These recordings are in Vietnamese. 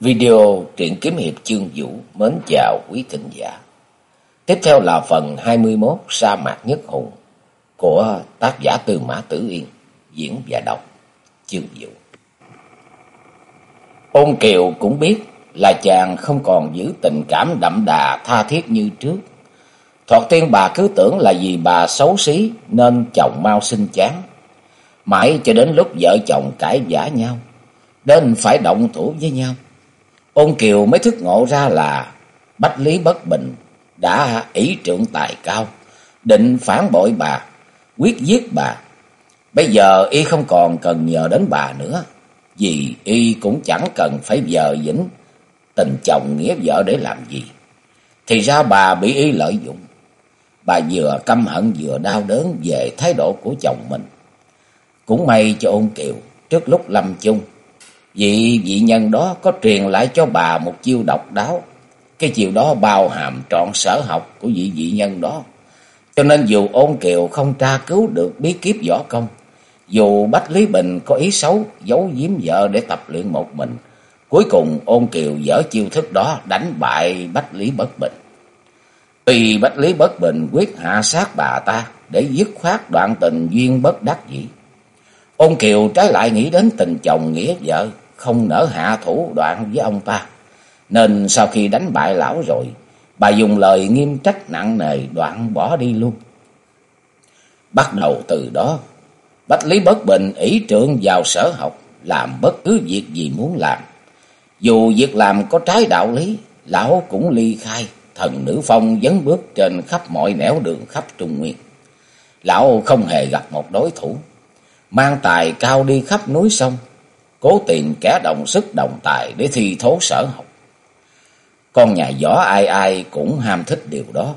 Video truyện kiếm hiệp chương vũ mến chào quý thính giả. Tiếp theo là phần 21 Sa mạc nhất hùng của tác giả Tư Mã Tử Yên, diễn và đọc chương vũ. Ôn Kiều cũng biết là chàng không còn giữ tình cảm đậm đà tha thiết như trước. Thoạt tiên bà cứ tưởng là vì bà xấu xí nên chồng mau sinh chán. Mãi cho đến lúc vợ chồng cãi giả nhau, đến phải động thủ với nhau Ôn Kiều mới thức ngộ ra là Bách Lý Bất Bình đã ý trưởng tài cao, định phản bội bà, quyết giết bà. Bây giờ y không còn cần nhờ đến bà nữa, vì y cũng chẳng cần phải vờ dĩnh tình chồng nghĩa vợ để làm gì. Thì ra bà bị y lợi dụng. Bà vừa căm hận vừa đau đớn về thái độ của chồng mình. Cũng may cho ôn kiều, trước lúc lâm chung, Vị vị nhân đó có truyền lại cho bà một chiêu độc đáo. Cái chiêu đó bao hàm trọn sở học của vị vị nhân đó. Cho nên dù ôn kiều không tra cứu được bí kíp võ công, dù Bách Lý Bình có ý xấu giấu giếm vợ để tập luyện một mình, cuối cùng ôn kiều dở chiêu thức đó đánh bại Bách Lý Bất Bình. Tuy Bách Lý Bất Bình quyết hạ sát bà ta để dứt khoát đoạn tình duyên bất đắc dĩ. Ôn kiều trái lại nghĩ đến tình chồng nghĩa vợ, không nỡ hạ thủ đoạn với ông ta. Nên sau khi đánh bại lão rồi, bà dùng lời nghiêm trách nặng nề đoạn bỏ đi luôn. Bắt đầu từ đó, Bách Lý Bất Bình ỷ trượng vào sở học, làm bất cứ việc gì muốn làm. Dù việc làm có trái đạo lý, lão cũng ly khai, thần nữ phong dấn bước trên khắp mọi nẻo đường khắp Trung Nguyên. Lão không hề gặp một đối thủ, mang tài cao đi khắp núi sông, cố tìm kẻ đồng sức đồng tài để thi thố sở học. Con nhà võ ai ai cũng ham thích điều đó,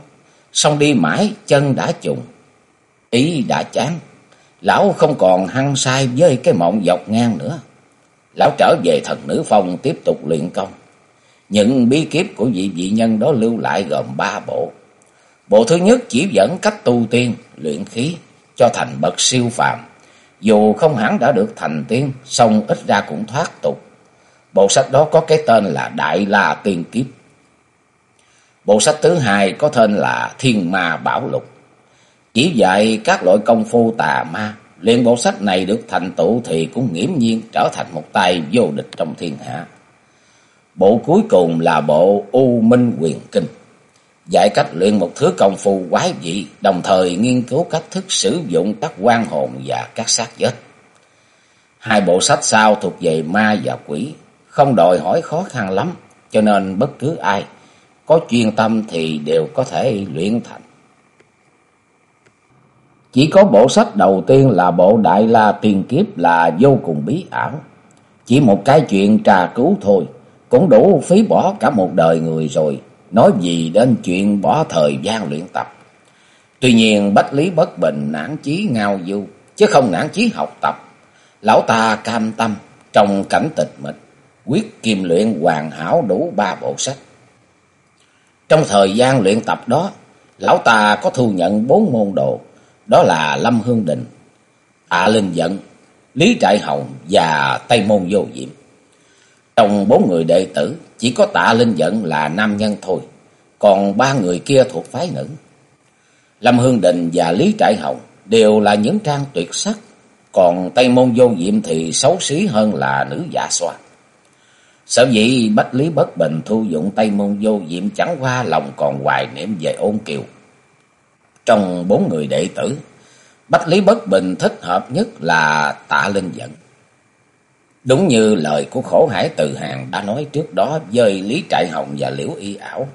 xong đi mãi chân đã trùng, ý đã chán. Lão không còn hăng say với cái mộng dọc ngang nữa. Lão trở về thần nữ phong tiếp tục luyện công. Những bí kiếp của vị vị nhân đó lưu lại gồm ba bộ. Bộ thứ nhất chỉ dẫn cách tu tiên, luyện khí cho thành bậc siêu phàm dù không hẳn đã được thành tiên, song ít ra cũng thoát tục. Bộ sách đó có cái tên là Đại La Tiên Kiếp. Bộ sách thứ hai có tên là Thiên Ma Bảo Lục. Chỉ dạy các loại công phu tà ma. Liên bộ sách này được thành tựu thì cũng nghiễm nhiên trở thành một tay vô địch trong thiên hạ. Bộ cuối cùng là bộ U Minh Quyền Kinh dạy cách luyện một thứ công phu quái dị, đồng thời nghiên cứu cách thức sử dụng các quan hồn và các xác chết. Hai bộ sách sau thuộc về ma và quỷ, không đòi hỏi khó khăn lắm, cho nên bất cứ ai có chuyên tâm thì đều có thể luyện thành. Chỉ có bộ sách đầu tiên là bộ Đại La Tiên Kiếp là vô cùng bí ảo. Chỉ một cái chuyện trà cứu thôi, cũng đủ phí bỏ cả một đời người rồi nói gì đến chuyện bỏ thời gian luyện tập. Tuy nhiên Bách Lý Bất Bình nản chí ngao du, chứ không nản chí học tập. Lão ta cam tâm trong cảnh tịch mịch, quyết kim luyện hoàn hảo đủ ba bộ sách. Trong thời gian luyện tập đó, lão ta có thu nhận bốn môn đồ, đó là Lâm Hương Định, Tạ Linh Dận, Lý Trại Hồng và Tây Môn Vô Diệm. Trong bốn người đệ tử, chỉ có tạ linh giận là nam nhân thôi, còn ba người kia thuộc phái nữ. Lâm Hương Đình và Lý Trại Hồng đều là những trang tuyệt sắc, còn Tây Môn Vô Diệm thì xấu xí hơn là nữ giả xoa. Sở dĩ Bách Lý Bất Bình thu dụng Tây Môn Vô Diệm chẳng qua lòng còn hoài niệm về ôn kiều. Trong bốn người đệ tử, Bách Lý Bất Bình thích hợp nhất là tạ linh dẫn Đúng như lời của khổ hải từ hàng đã nói trước đó với Lý Trại Hồng và Liễu Y Ảo.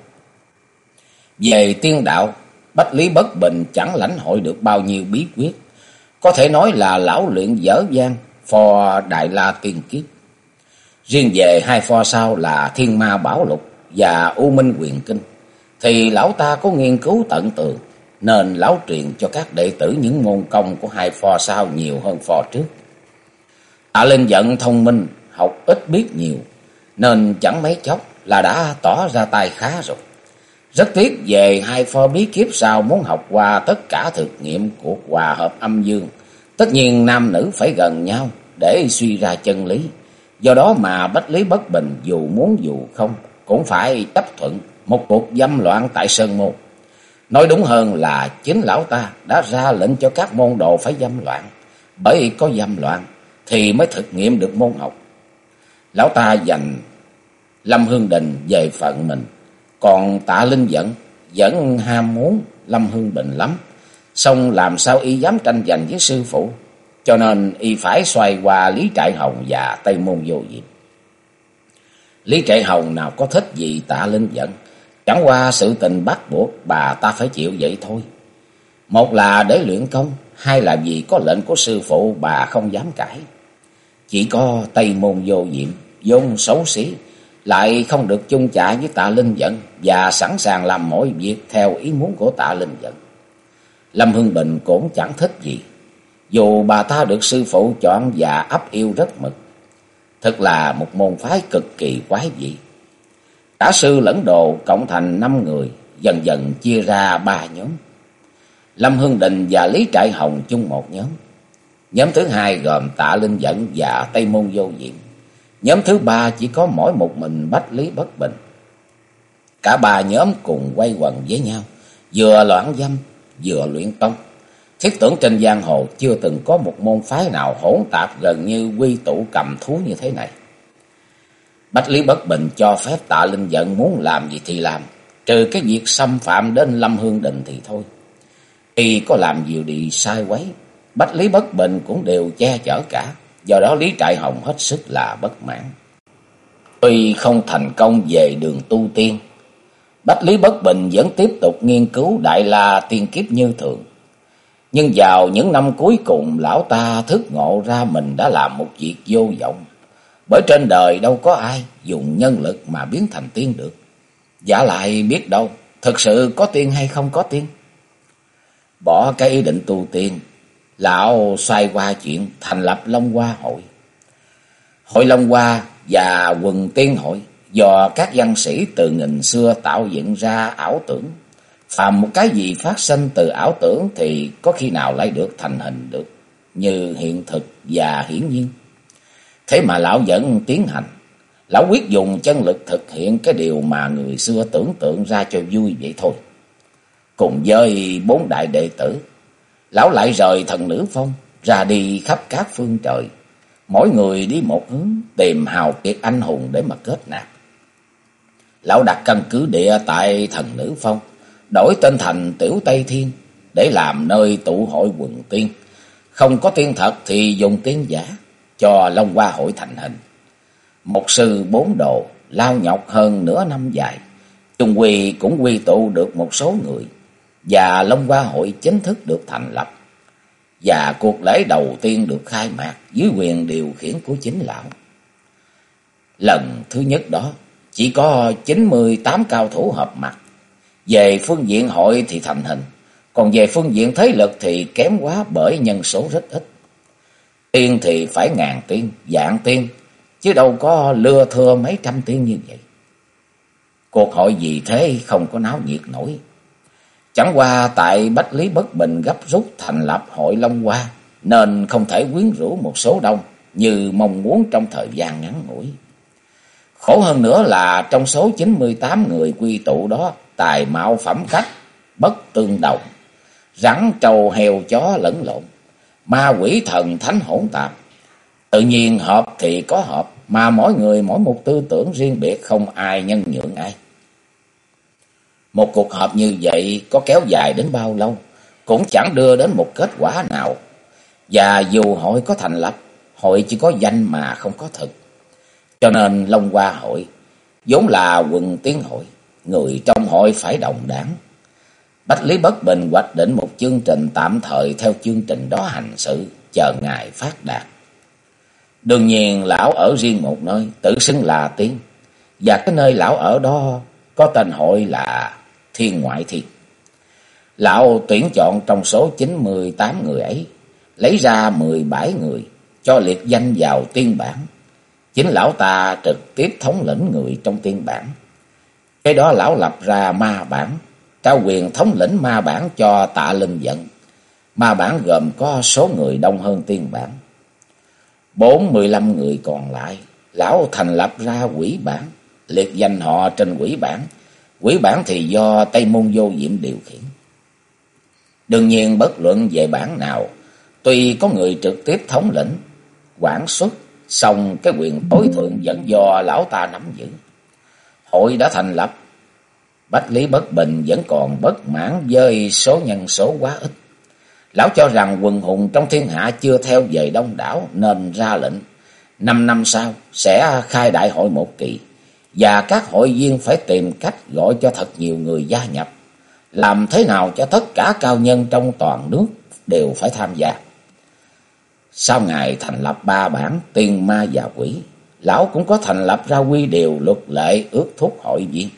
Về tiên đạo, Bách Lý Bất Bình chẳng lãnh hội được bao nhiêu bí quyết. Có thể nói là lão luyện dở dang phò Đại La Tiên Kiếp. Riêng về hai pho sau là Thiên Ma Bảo Lục và U Minh Quyền Kinh. Thì lão ta có nghiên cứu tận tường nên lão truyền cho các đệ tử những môn công của hai pho sau nhiều hơn pho trước. Tạ Linh giận thông minh, học ít biết nhiều, nên chẳng mấy chốc là đã tỏ ra tay khá rồi. Rất tiếc về hai pho bí kiếp sau muốn học qua tất cả thực nghiệm của hòa hợp âm dương. Tất nhiên nam nữ phải gần nhau để suy ra chân lý. Do đó mà Bách Lý Bất Bình dù muốn dù không cũng phải chấp thuận một cuộc dâm loạn tại Sơn Môn. Nói đúng hơn là chính lão ta đã ra lệnh cho các môn đồ phải dâm loạn. Bởi có dâm loạn thì mới thực nghiệm được môn học. Lão ta dành Lâm Hương Đình về phận mình. Còn tạ Linh Dẫn vẫn ham muốn Lâm Hương Bình lắm. Xong làm sao y dám tranh giành với sư phụ. Cho nên y phải xoay qua Lý Trại Hồng và Tây Môn Vô Diệm. Lý Trại Hồng nào có thích gì tạ Linh Dẫn. Chẳng qua sự tình bắt buộc bà ta phải chịu vậy thôi. Một là để luyện công, hai là vì có lệnh của sư phụ bà không dám cãi. Chỉ có Tây Môn Vô Diệm, vốn xấu xí, lại không được chung chạ với tạ Linh Dẫn và sẵn sàng làm mọi việc theo ý muốn của tạ Linh Dẫn. Lâm Hương Bình cũng chẳng thích gì, dù bà ta được sư phụ chọn và ấp yêu rất mực. Thật là một môn phái cực kỳ quái dị. Cả sư lẫn đồ cộng thành năm người, dần dần chia ra ba nhóm. Lâm Hương Đình và Lý Trại Hồng chung một nhóm. Nhóm thứ hai gồm Tạ Linh Dẫn và Tây Môn Vô Diện. Nhóm thứ ba chỉ có mỗi một mình Bách Lý Bất Bình. Cả ba nhóm cùng quay quần với nhau, vừa loạn dâm, vừa luyện tông. Thiết tưởng trên giang hồ chưa từng có một môn phái nào hỗn tạp gần như quy tụ cầm thú như thế này. Bách Lý Bất Bình cho phép tạ linh giận muốn làm gì thì làm, trừ cái việc xâm phạm đến Lâm Hương Đình thì thôi. Y có làm gì đi sai quấy, Bách Lý Bất Bình cũng đều che chở cả, do đó Lý Trại Hồng hết sức là bất mãn. Tuy không thành công về đường tu tiên, Bách Lý Bất Bình vẫn tiếp tục nghiên cứu Đại La tiên kiếp như thường. Nhưng vào những năm cuối cùng, lão ta thức ngộ ra mình đã làm một việc vô vọng. Bởi trên đời đâu có ai dùng nhân lực mà biến thành tiên được. Giả lại biết đâu, thực sự có tiên hay không có tiên. Bỏ cái ý định tu tiên, lão xoay qua chuyện thành lập Long Hoa Hội. Hội Long Hoa và quần tiên hội do các văn sĩ từ nghìn xưa tạo dựng ra ảo tưởng. Phàm một cái gì phát sinh từ ảo tưởng thì có khi nào lại được thành hình được, như hiện thực và hiển nhiên. Thế mà lão vẫn tiến hành. Lão quyết dùng chân lực thực hiện cái điều mà người xưa tưởng tượng ra cho vui vậy thôi. Cùng với bốn đại đệ tử, lão lại rời thần nữ phong, ra đi khắp các phương trời. Mỗi người đi một hướng, tìm hào kiệt anh hùng để mà kết nạp. Lão đặt căn cứ địa tại thần nữ phong, đổi tên thành Tiểu Tây Thiên, để làm nơi tụ hội quần tiên. Không có tiên thật thì dùng tiên giả cho Long Hoa hội thành hình. Một sư bốn độ lao nhọc hơn nửa năm dài, Trung Quy cũng quy tụ được một số người và Long Hoa hội chính thức được thành lập. Và cuộc lễ đầu tiên được khai mạc dưới quyền điều khiển của chính lão. Lần thứ nhất đó chỉ có 98 cao thủ hợp mặt. Về phương diện hội thì thành hình, còn về phương diện thế lực thì kém quá bởi nhân số rất ít. Tiên thì phải ngàn tiên, dạng tiên, chứ đâu có lưa thưa mấy trăm tiên như vậy. Cuộc hội gì thế không có náo nhiệt nổi. Chẳng qua tại Bách Lý Bất Bình gấp rút thành lập hội Long Hoa, nên không thể quyến rũ một số đông như mong muốn trong thời gian ngắn ngủi. Khổ hơn nữa là trong số 98 người quy tụ đó, tài mạo phẩm cách, bất tương đồng, rắn trâu heo chó lẫn lộn ma quỷ thần thánh hỗn tạp. Tự nhiên hợp thì có hợp, mà mỗi người mỗi một tư tưởng riêng biệt không ai nhân nhượng ai. Một cuộc họp như vậy có kéo dài đến bao lâu, cũng chẳng đưa đến một kết quả nào. Và dù hội có thành lập, hội chỉ có danh mà không có thực. Cho nên Long Hoa hội, vốn là quần tiến hội, người trong hội phải đồng đáng. Bách Lý Bất Bình hoạch định một chương trình tạm thời theo chương trình đó hành sự, chờ ngài phát đạt. Đương nhiên lão ở riêng một nơi, tự xưng là tiếng Và cái nơi lão ở đó có tên hội là Thiên Ngoại Thiên. Lão tuyển chọn trong số 98 người ấy, lấy ra 17 người, cho liệt danh vào tiên bản. Chính lão ta trực tiếp thống lĩnh người trong tiên bản. Cái đó lão lập ra ma bản, trao quyền thống lĩnh ma bản cho tạ linh dẫn. Ma bản gồm có số người đông hơn tiên bản. Bốn mười lăm người còn lại, lão thành lập ra quỷ bản, liệt danh họ trên quỷ bản. Quỷ bản thì do Tây Môn Vô Diệm điều khiển. Đương nhiên bất luận về bản nào, tuy có người trực tiếp thống lĩnh, quản xuất, song cái quyền tối thượng vẫn do lão ta nắm giữ. Hội đã thành lập, Bách Lý Bất Bình vẫn còn bất mãn với số nhân số quá ít. Lão cho rằng quần hùng trong thiên hạ chưa theo về đông đảo nên ra lệnh. Năm năm sau sẽ khai đại hội một kỳ. Và các hội viên phải tìm cách gọi cho thật nhiều người gia nhập. Làm thế nào cho tất cả cao nhân trong toàn nước đều phải tham gia. Sau ngày thành lập ba bản tiên ma và quỷ, lão cũng có thành lập ra quy điều luật lệ ước thúc hội viên.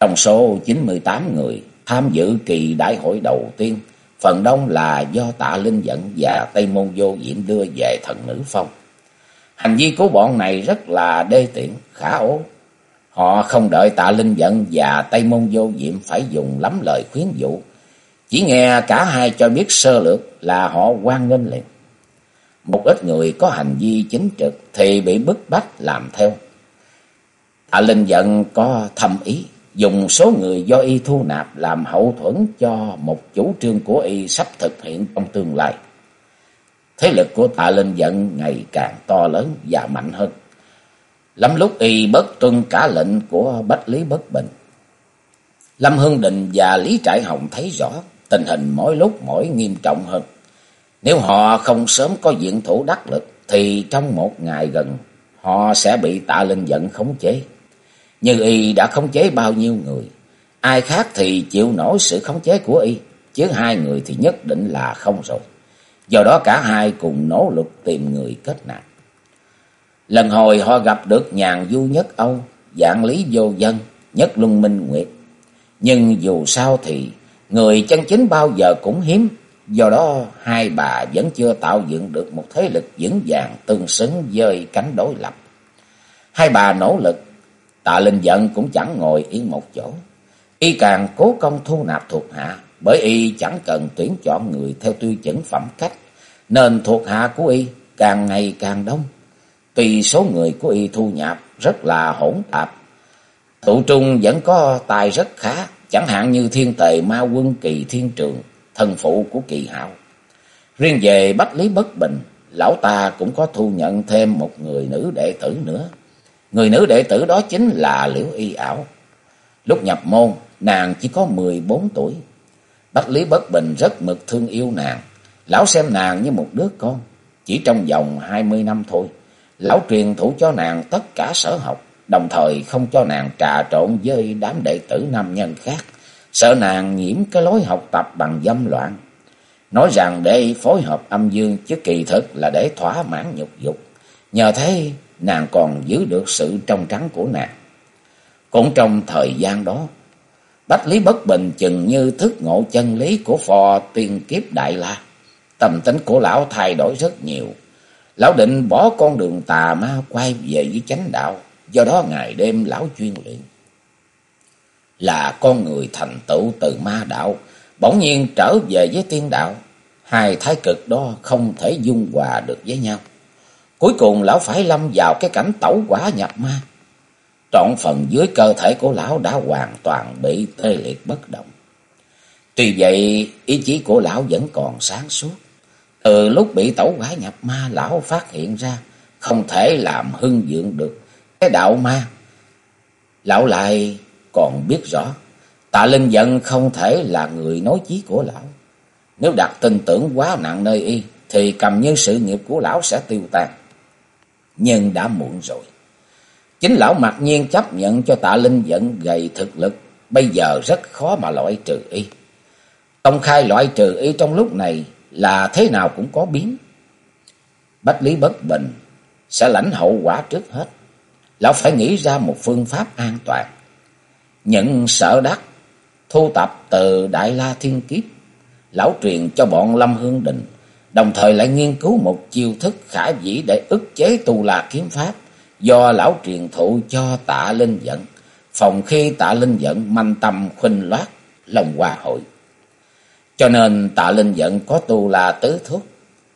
Trong số 98 người tham dự kỳ đại hội đầu tiên, phần đông là do tạ linh dẫn và Tây Môn Vô Diễm đưa về thần nữ phong. Hành vi của bọn này rất là đê tiện, khả ố. Họ không đợi tạ linh dẫn và Tây Môn Vô Diệm phải dùng lắm lời khuyến dụ. Chỉ nghe cả hai cho biết sơ lược là họ quan nghênh liền. Một ít người có hành vi chính trực thì bị bức bách làm theo. Tạ Linh giận có thâm ý, dùng số người do y thu nạp làm hậu thuẫn cho một chủ trương của y sắp thực hiện trong tương lai. Thế lực của tạ linh giận ngày càng to lớn và mạnh hơn. Lắm lúc y bất tuân cả lệnh của Bách Lý Bất Bình. Lâm Hương Định và Lý Trại Hồng thấy rõ tình hình mỗi lúc mỗi nghiêm trọng hơn. Nếu họ không sớm có diện thủ đắc lực thì trong một ngày gần họ sẽ bị tạ linh giận khống chế. Như y đã khống chế bao nhiêu người, ai khác thì chịu nổi sự khống chế của y, chứ hai người thì nhất định là không rồi. Do đó cả hai cùng nỗ lực tìm người kết nạp. Lần hồi họ gặp được nhàn du nhất Âu, dạng lý vô dân, nhất luân minh nguyệt. Nhưng dù sao thì người chân chính bao giờ cũng hiếm, do đó hai bà vẫn chưa tạo dựng được một thế lực vững vàng tương xứng với cánh đối lập. Hai bà nỗ lực Tạ Linh giận cũng chẳng ngồi yên một chỗ. Y càng cố công thu nạp thuộc hạ, bởi y chẳng cần tuyển chọn người theo tiêu chuẩn phẩm cách, nên thuộc hạ của y càng ngày càng đông. Tuy số người của y thu nhập rất là hỗn tạp, tụ trung vẫn có tài rất khá, chẳng hạn như thiên tề ma quân kỳ thiên trường, thân phụ của kỳ hạo. Riêng về Bách Lý Bất Bình, lão ta cũng có thu nhận thêm một người nữ đệ tử nữa. Người nữ đệ tử đó chính là Liễu Y Ảo. Lúc nhập môn, nàng chỉ có 14 tuổi. Bách Lý Bất Bình rất mực thương yêu nàng. Lão xem nàng như một đứa con. Chỉ trong vòng 20 năm thôi, lão truyền thủ cho nàng tất cả sở học, đồng thời không cho nàng trà trộn với đám đệ tử nam nhân khác, sợ nàng nhiễm cái lối học tập bằng dâm loạn. Nói rằng để phối hợp âm dương chứ kỳ thực là để thỏa mãn nhục dục. Nhờ thế nàng còn giữ được sự trong trắng của nàng. Cũng trong thời gian đó, Bách Lý Bất Bình chừng như thức ngộ chân lý của phò tiên kiếp Đại La. Tâm tính của lão thay đổi rất nhiều. Lão định bỏ con đường tà ma quay về với chánh đạo, do đó ngày đêm lão chuyên luyện. Là con người thành tựu từ ma đạo, bỗng nhiên trở về với tiên đạo. Hai thái cực đó không thể dung hòa được với nhau. Cuối cùng lão phải lâm vào cái cảnh tẩu quả nhập ma. Trọn phần dưới cơ thể của lão đã hoàn toàn bị tê liệt bất động. Tuy vậy ý chí của lão vẫn còn sáng suốt. Từ lúc bị tẩu quả nhập ma lão phát hiện ra không thể làm hưng dưỡng được cái đạo ma. Lão lại còn biết rõ tạ linh giận không thể là người nói chí của lão. Nếu đặt tin tưởng quá nặng nơi y thì cầm như sự nghiệp của lão sẽ tiêu tan nhưng đã muộn rồi. Chính lão mặc nhiên chấp nhận cho tạ linh dẫn gầy thực lực, bây giờ rất khó mà loại trừ y. Công khai loại trừ y trong lúc này là thế nào cũng có biến. Bách Lý Bất Bình sẽ lãnh hậu quả trước hết. Lão phải nghĩ ra một phương pháp an toàn. Nhận sở đắc, thu tập từ Đại La Thiên Kiếp. Lão truyền cho bọn Lâm Hương Đình đồng thời lại nghiên cứu một chiêu thức khả dĩ để ức chế tu la kiếm pháp do lão truyền thụ cho tạ linh dẫn, phòng khi tạ linh dẫn manh tâm khuynh loát, lòng hòa hội. Cho nên tạ linh dẫn có tu là tứ thức,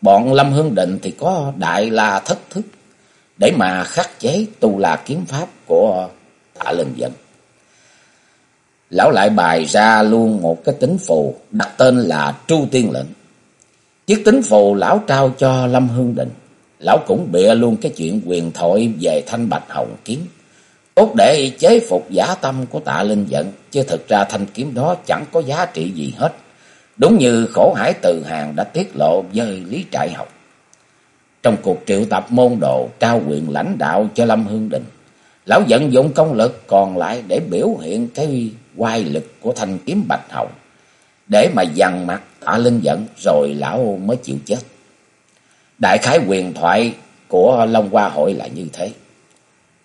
bọn Lâm Hương Định thì có đại la thất thức. để mà khắc chế tu là kiếm pháp của Tạ Linh giận. Lão lại bài ra luôn một cái tính phù đặt tên là Tru Tiên Lệnh. Chiếc tính phù lão trao cho Lâm Hương Định. Lão cũng bịa luôn cái chuyện quyền thoại về thanh bạch hồng kiếm. Tốt để chế phục giả tâm của tạ linh giận. Chứ thực ra thanh kiếm đó chẳng có giá trị gì hết. Đúng như khổ hải từ hàng đã tiết lộ với Lý Trại Học. Trong cuộc triệu tập môn đồ, trao quyền lãnh đạo cho Lâm Hương đình, Lão vận dụng công lực còn lại để biểu hiện cái quay lực của thanh kiếm bạch hồng. Để mà dằn mặt tạ linh giận rồi lão mới chịu chết. Đại khái quyền thoại của Long Hoa hội là như thế.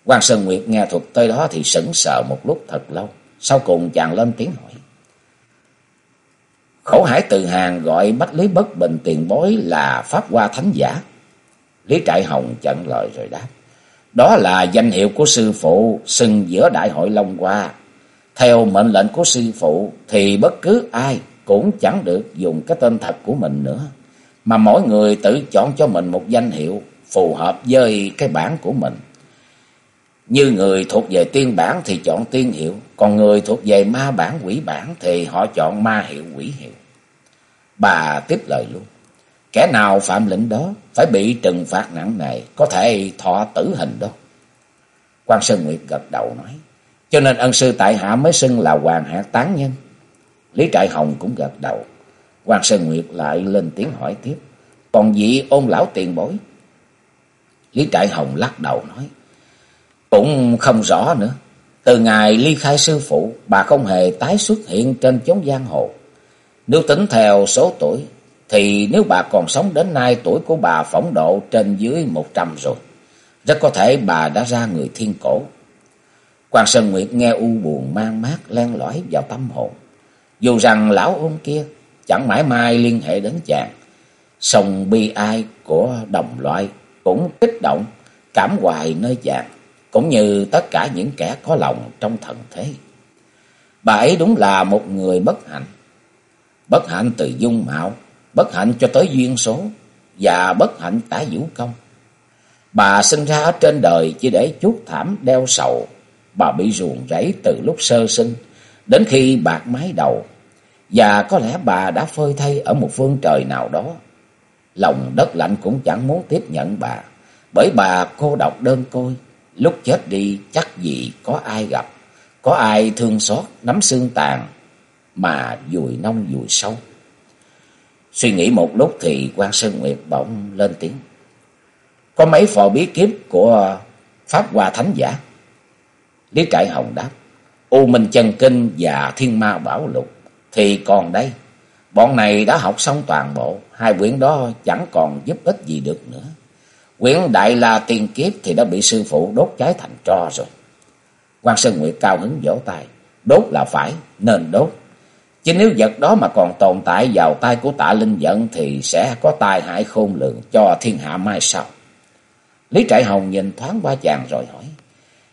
quan Sơn Nguyệt nghe thuật tới đó thì sững sờ một lúc thật lâu. Sau cùng chàng lên tiếng hỏi. Khổ hải từ hàng gọi Bách Lý Bất Bình tiền bối là Pháp Hoa Thánh Giả. Lý Trại Hồng chặn lời rồi đáp. Đó là danh hiệu của sư phụ xưng giữa đại hội Long Hoa. Theo mệnh lệnh của sư phụ thì bất cứ ai cũng chẳng được dùng cái tên thật của mình nữa. Mà mỗi người tự chọn cho mình một danh hiệu phù hợp với cái bản của mình. Như người thuộc về tiên bản thì chọn tiên hiệu, còn người thuộc về ma bản quỷ bản thì họ chọn ma hiệu quỷ hiệu. Bà tiếp lời luôn. Kẻ nào phạm lệnh đó phải bị trừng phạt nặng nề, có thể thọ tử hình đó. quan Sơn Nguyệt gật đầu nói. Cho nên ân sư tại hạ mới xưng là hoàng hạ tán nhân. Lý Trại Hồng cũng gật đầu. quan Sơn Nguyệt lại lên tiếng hỏi tiếp. Còn vị ôn lão tiền bối. Lý Trại Hồng lắc đầu nói. Cũng không rõ nữa. Từ ngày ly khai sư phụ, bà không hề tái xuất hiện trên chốn giang hồ. Nếu tính theo số tuổi, thì nếu bà còn sống đến nay tuổi của bà phỏng độ trên dưới một trăm rồi. Rất có thể bà đã ra người thiên cổ. Quan Sơn Nguyệt nghe u buồn mang mát len lỏi vào tâm hồn. Dù rằng lão ôn kia chẳng mãi mai liên hệ đến chàng. Song bi ai của đồng loại cũng kích động, cảm hoài nơi chàng. Cũng như tất cả những kẻ có lòng trong thần thế. Bà ấy đúng là một người bất hạnh. Bất hạnh từ dung mạo, bất hạnh cho tới duyên số, và bất hạnh cả vũ công. Bà sinh ra ở trên đời chỉ để chuốt thảm đeo sầu. Bà bị ruồng rẫy từ lúc sơ sinh, đến khi bạc mái đầu. Và có lẽ bà đã phơi thay ở một phương trời nào đó. Lòng đất lạnh cũng chẳng muốn tiếp nhận bà, bởi bà cô độc đơn côi. Lúc chết đi chắc gì có ai gặp, có ai thương xót nắm xương tàn, mà vùi nông vùi sâu. Suy nghĩ một lúc thì quan Sơn Nguyệt bỗng lên tiếng. Có mấy phò bí kiếp của Pháp Hoa Thánh Giả. Lý Trại Hồng đáp. U Minh Chân Kinh và Thiên Ma Bảo Lục thì còn đây. Bọn này đã học xong toàn bộ. Hai quyển đó chẳng còn giúp ích gì được nữa. Quyển Đại La Tiên Kiếp thì đã bị sư phụ đốt cháy thành tro rồi. quan Sơn Nguyệt cao hứng vỗ tay. Đốt là phải, nên đốt. Chứ nếu vật đó mà còn tồn tại vào tay của tạ linh Dẫn thì sẽ có tai hại khôn lường cho thiên hạ mai sau. Lý Trại Hồng nhìn thoáng qua chàng rồi hỏi.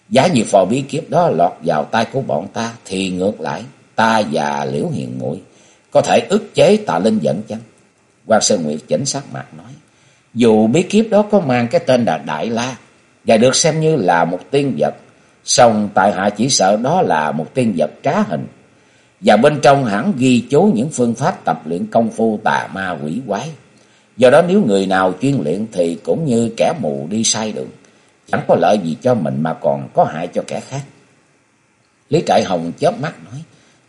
Giá như phò bí kiếp đó lọt vào tay của bọn ta thì ngược lại ta và Liễu Hiền muội có thể ức chế tạ linh Dẫn chăng? Quan Sơn Nguyệt chỉnh sắc mặt nói. Dù bí kiếp đó có mang cái tên là Đại La và được xem như là một tiên vật, song tại hạ chỉ sợ đó là một tiên vật trá hình và bên trong hẳn ghi chú những phương pháp tập luyện công phu tà ma quỷ quái. Do đó nếu người nào chuyên luyện thì cũng như kẻ mù đi sai đường. Chẳng có lợi gì cho mình mà còn có hại cho kẻ khác. Lý Trại Hồng chớp mắt nói.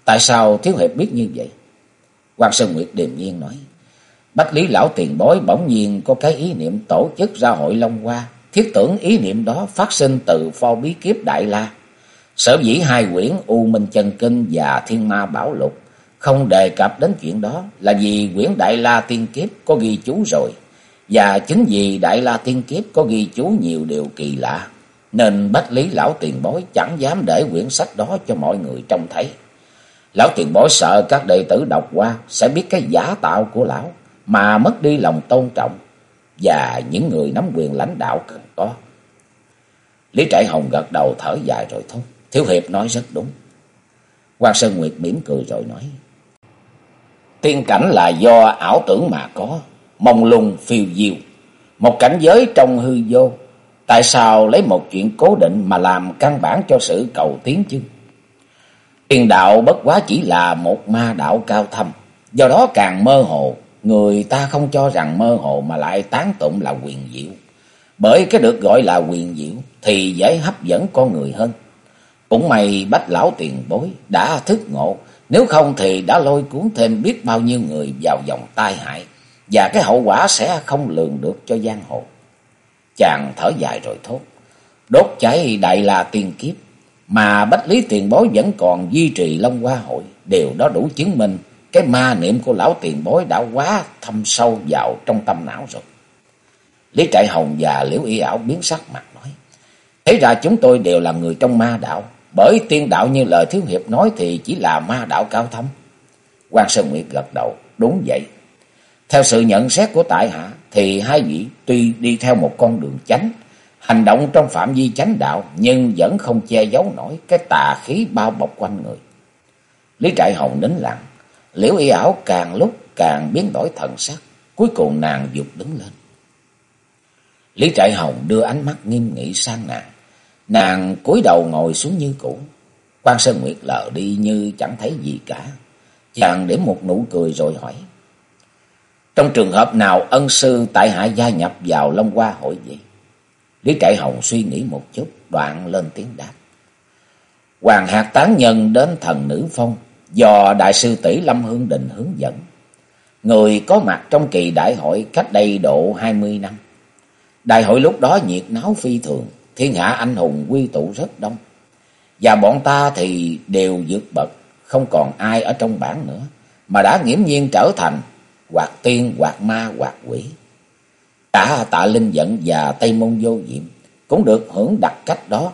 Tại sao Thiếu Hiệp biết như vậy? Quang Sơn Nguyệt điềm nhiên nói. Bách Lý Lão Tiền Bối bỗng nhiên có cái ý niệm tổ chức ra hội Long Hoa. Thiết tưởng ý niệm đó phát sinh từ pho bí kiếp Đại La Sở dĩ hai quyển U Minh Chân Kinh và Thiên Ma Bảo Lục không đề cập đến chuyện đó là vì quyển Đại La Tiên Kiếp có ghi chú rồi. Và chính vì Đại La Tiên Kiếp có ghi chú nhiều điều kỳ lạ, nên Bách Lý Lão Tiền Bối chẳng dám để quyển sách đó cho mọi người trông thấy. Lão Tiền Bối sợ các đệ tử đọc qua sẽ biết cái giả tạo của Lão, mà mất đi lòng tôn trọng, và những người nắm quyền lãnh đạo cần có. Lý Trại Hồng gật đầu thở dài rồi thôi. Thiếu Hiệp nói rất đúng. Quan Sơn Nguyệt mỉm cười rồi nói. Tiên cảnh là do ảo tưởng mà có, mông lung phiêu diêu. Một cảnh giới trong hư vô, Tại sao lấy một chuyện cố định mà làm căn bản cho sự cầu tiến chứ? Tiên đạo bất quá chỉ là một ma đạo cao thâm, do đó càng mơ hồ, người ta không cho rằng mơ hồ mà lại tán tụng là quyền diệu. Bởi cái được gọi là quyền diệu thì dễ hấp dẫn con người hơn. Cũng may bách lão tiền bối đã thức ngộ, nếu không thì đã lôi cuốn thêm biết bao nhiêu người vào dòng tai hại, và cái hậu quả sẽ không lường được cho giang hồ. Chàng thở dài rồi thốt, đốt cháy đại la tiên kiếp, mà bách lý tiền bối vẫn còn duy trì long hoa hội, điều đó đủ chứng minh cái ma niệm của lão tiền bối đã quá thâm sâu vào trong tâm não rồi. Lý Trại Hồng và Liễu Y ảo biến sắc mặt nói. Thế ra chúng tôi đều là người trong ma đạo. Bởi tiên đạo như lời Thiếu Hiệp nói thì chỉ là ma đạo cao thâm. quan Sơn Nguyệt gật đầu. Đúng vậy. Theo sự nhận xét của tại hạ thì hai vị tuy đi theo một con đường chánh. Hành động trong phạm vi chánh đạo nhưng vẫn không che giấu nổi cái tà khí bao bọc quanh người. Lý Trại Hồng nín lặng. Liễu Y ảo càng lúc càng biến đổi thần sắc. Cuối cùng nàng dục đứng lên. Lý Trại Hồng đưa ánh mắt nghiêm nghị sang nàng. Nàng cúi đầu ngồi xuống như cũ. Quan Sơn Nguyệt lờ đi như chẳng thấy gì cả. Chàng để một nụ cười rồi hỏi. Trong trường hợp nào ân sư tại hạ gia nhập vào Long Hoa hội vậy? Lý Trại Hồng suy nghĩ một chút, đoạn lên tiếng đáp. Hoàng hạt tán nhân đến thần nữ phong, do Đại sư tỷ Lâm Hương Định hướng dẫn. Người có mặt trong kỳ đại hội cách đây độ hai mươi năm. Đại hội lúc đó nhiệt náo phi thường, thiên hạ anh hùng quy tụ rất đông. Và bọn ta thì đều vượt bậc, không còn ai ở trong bản nữa, mà đã nghiễm nhiên trở thành hoặc tiên, hoặc ma, hoặc quỷ. Cả tạ linh dẫn và Tây Môn vô diệm cũng được hưởng đặc cách đó,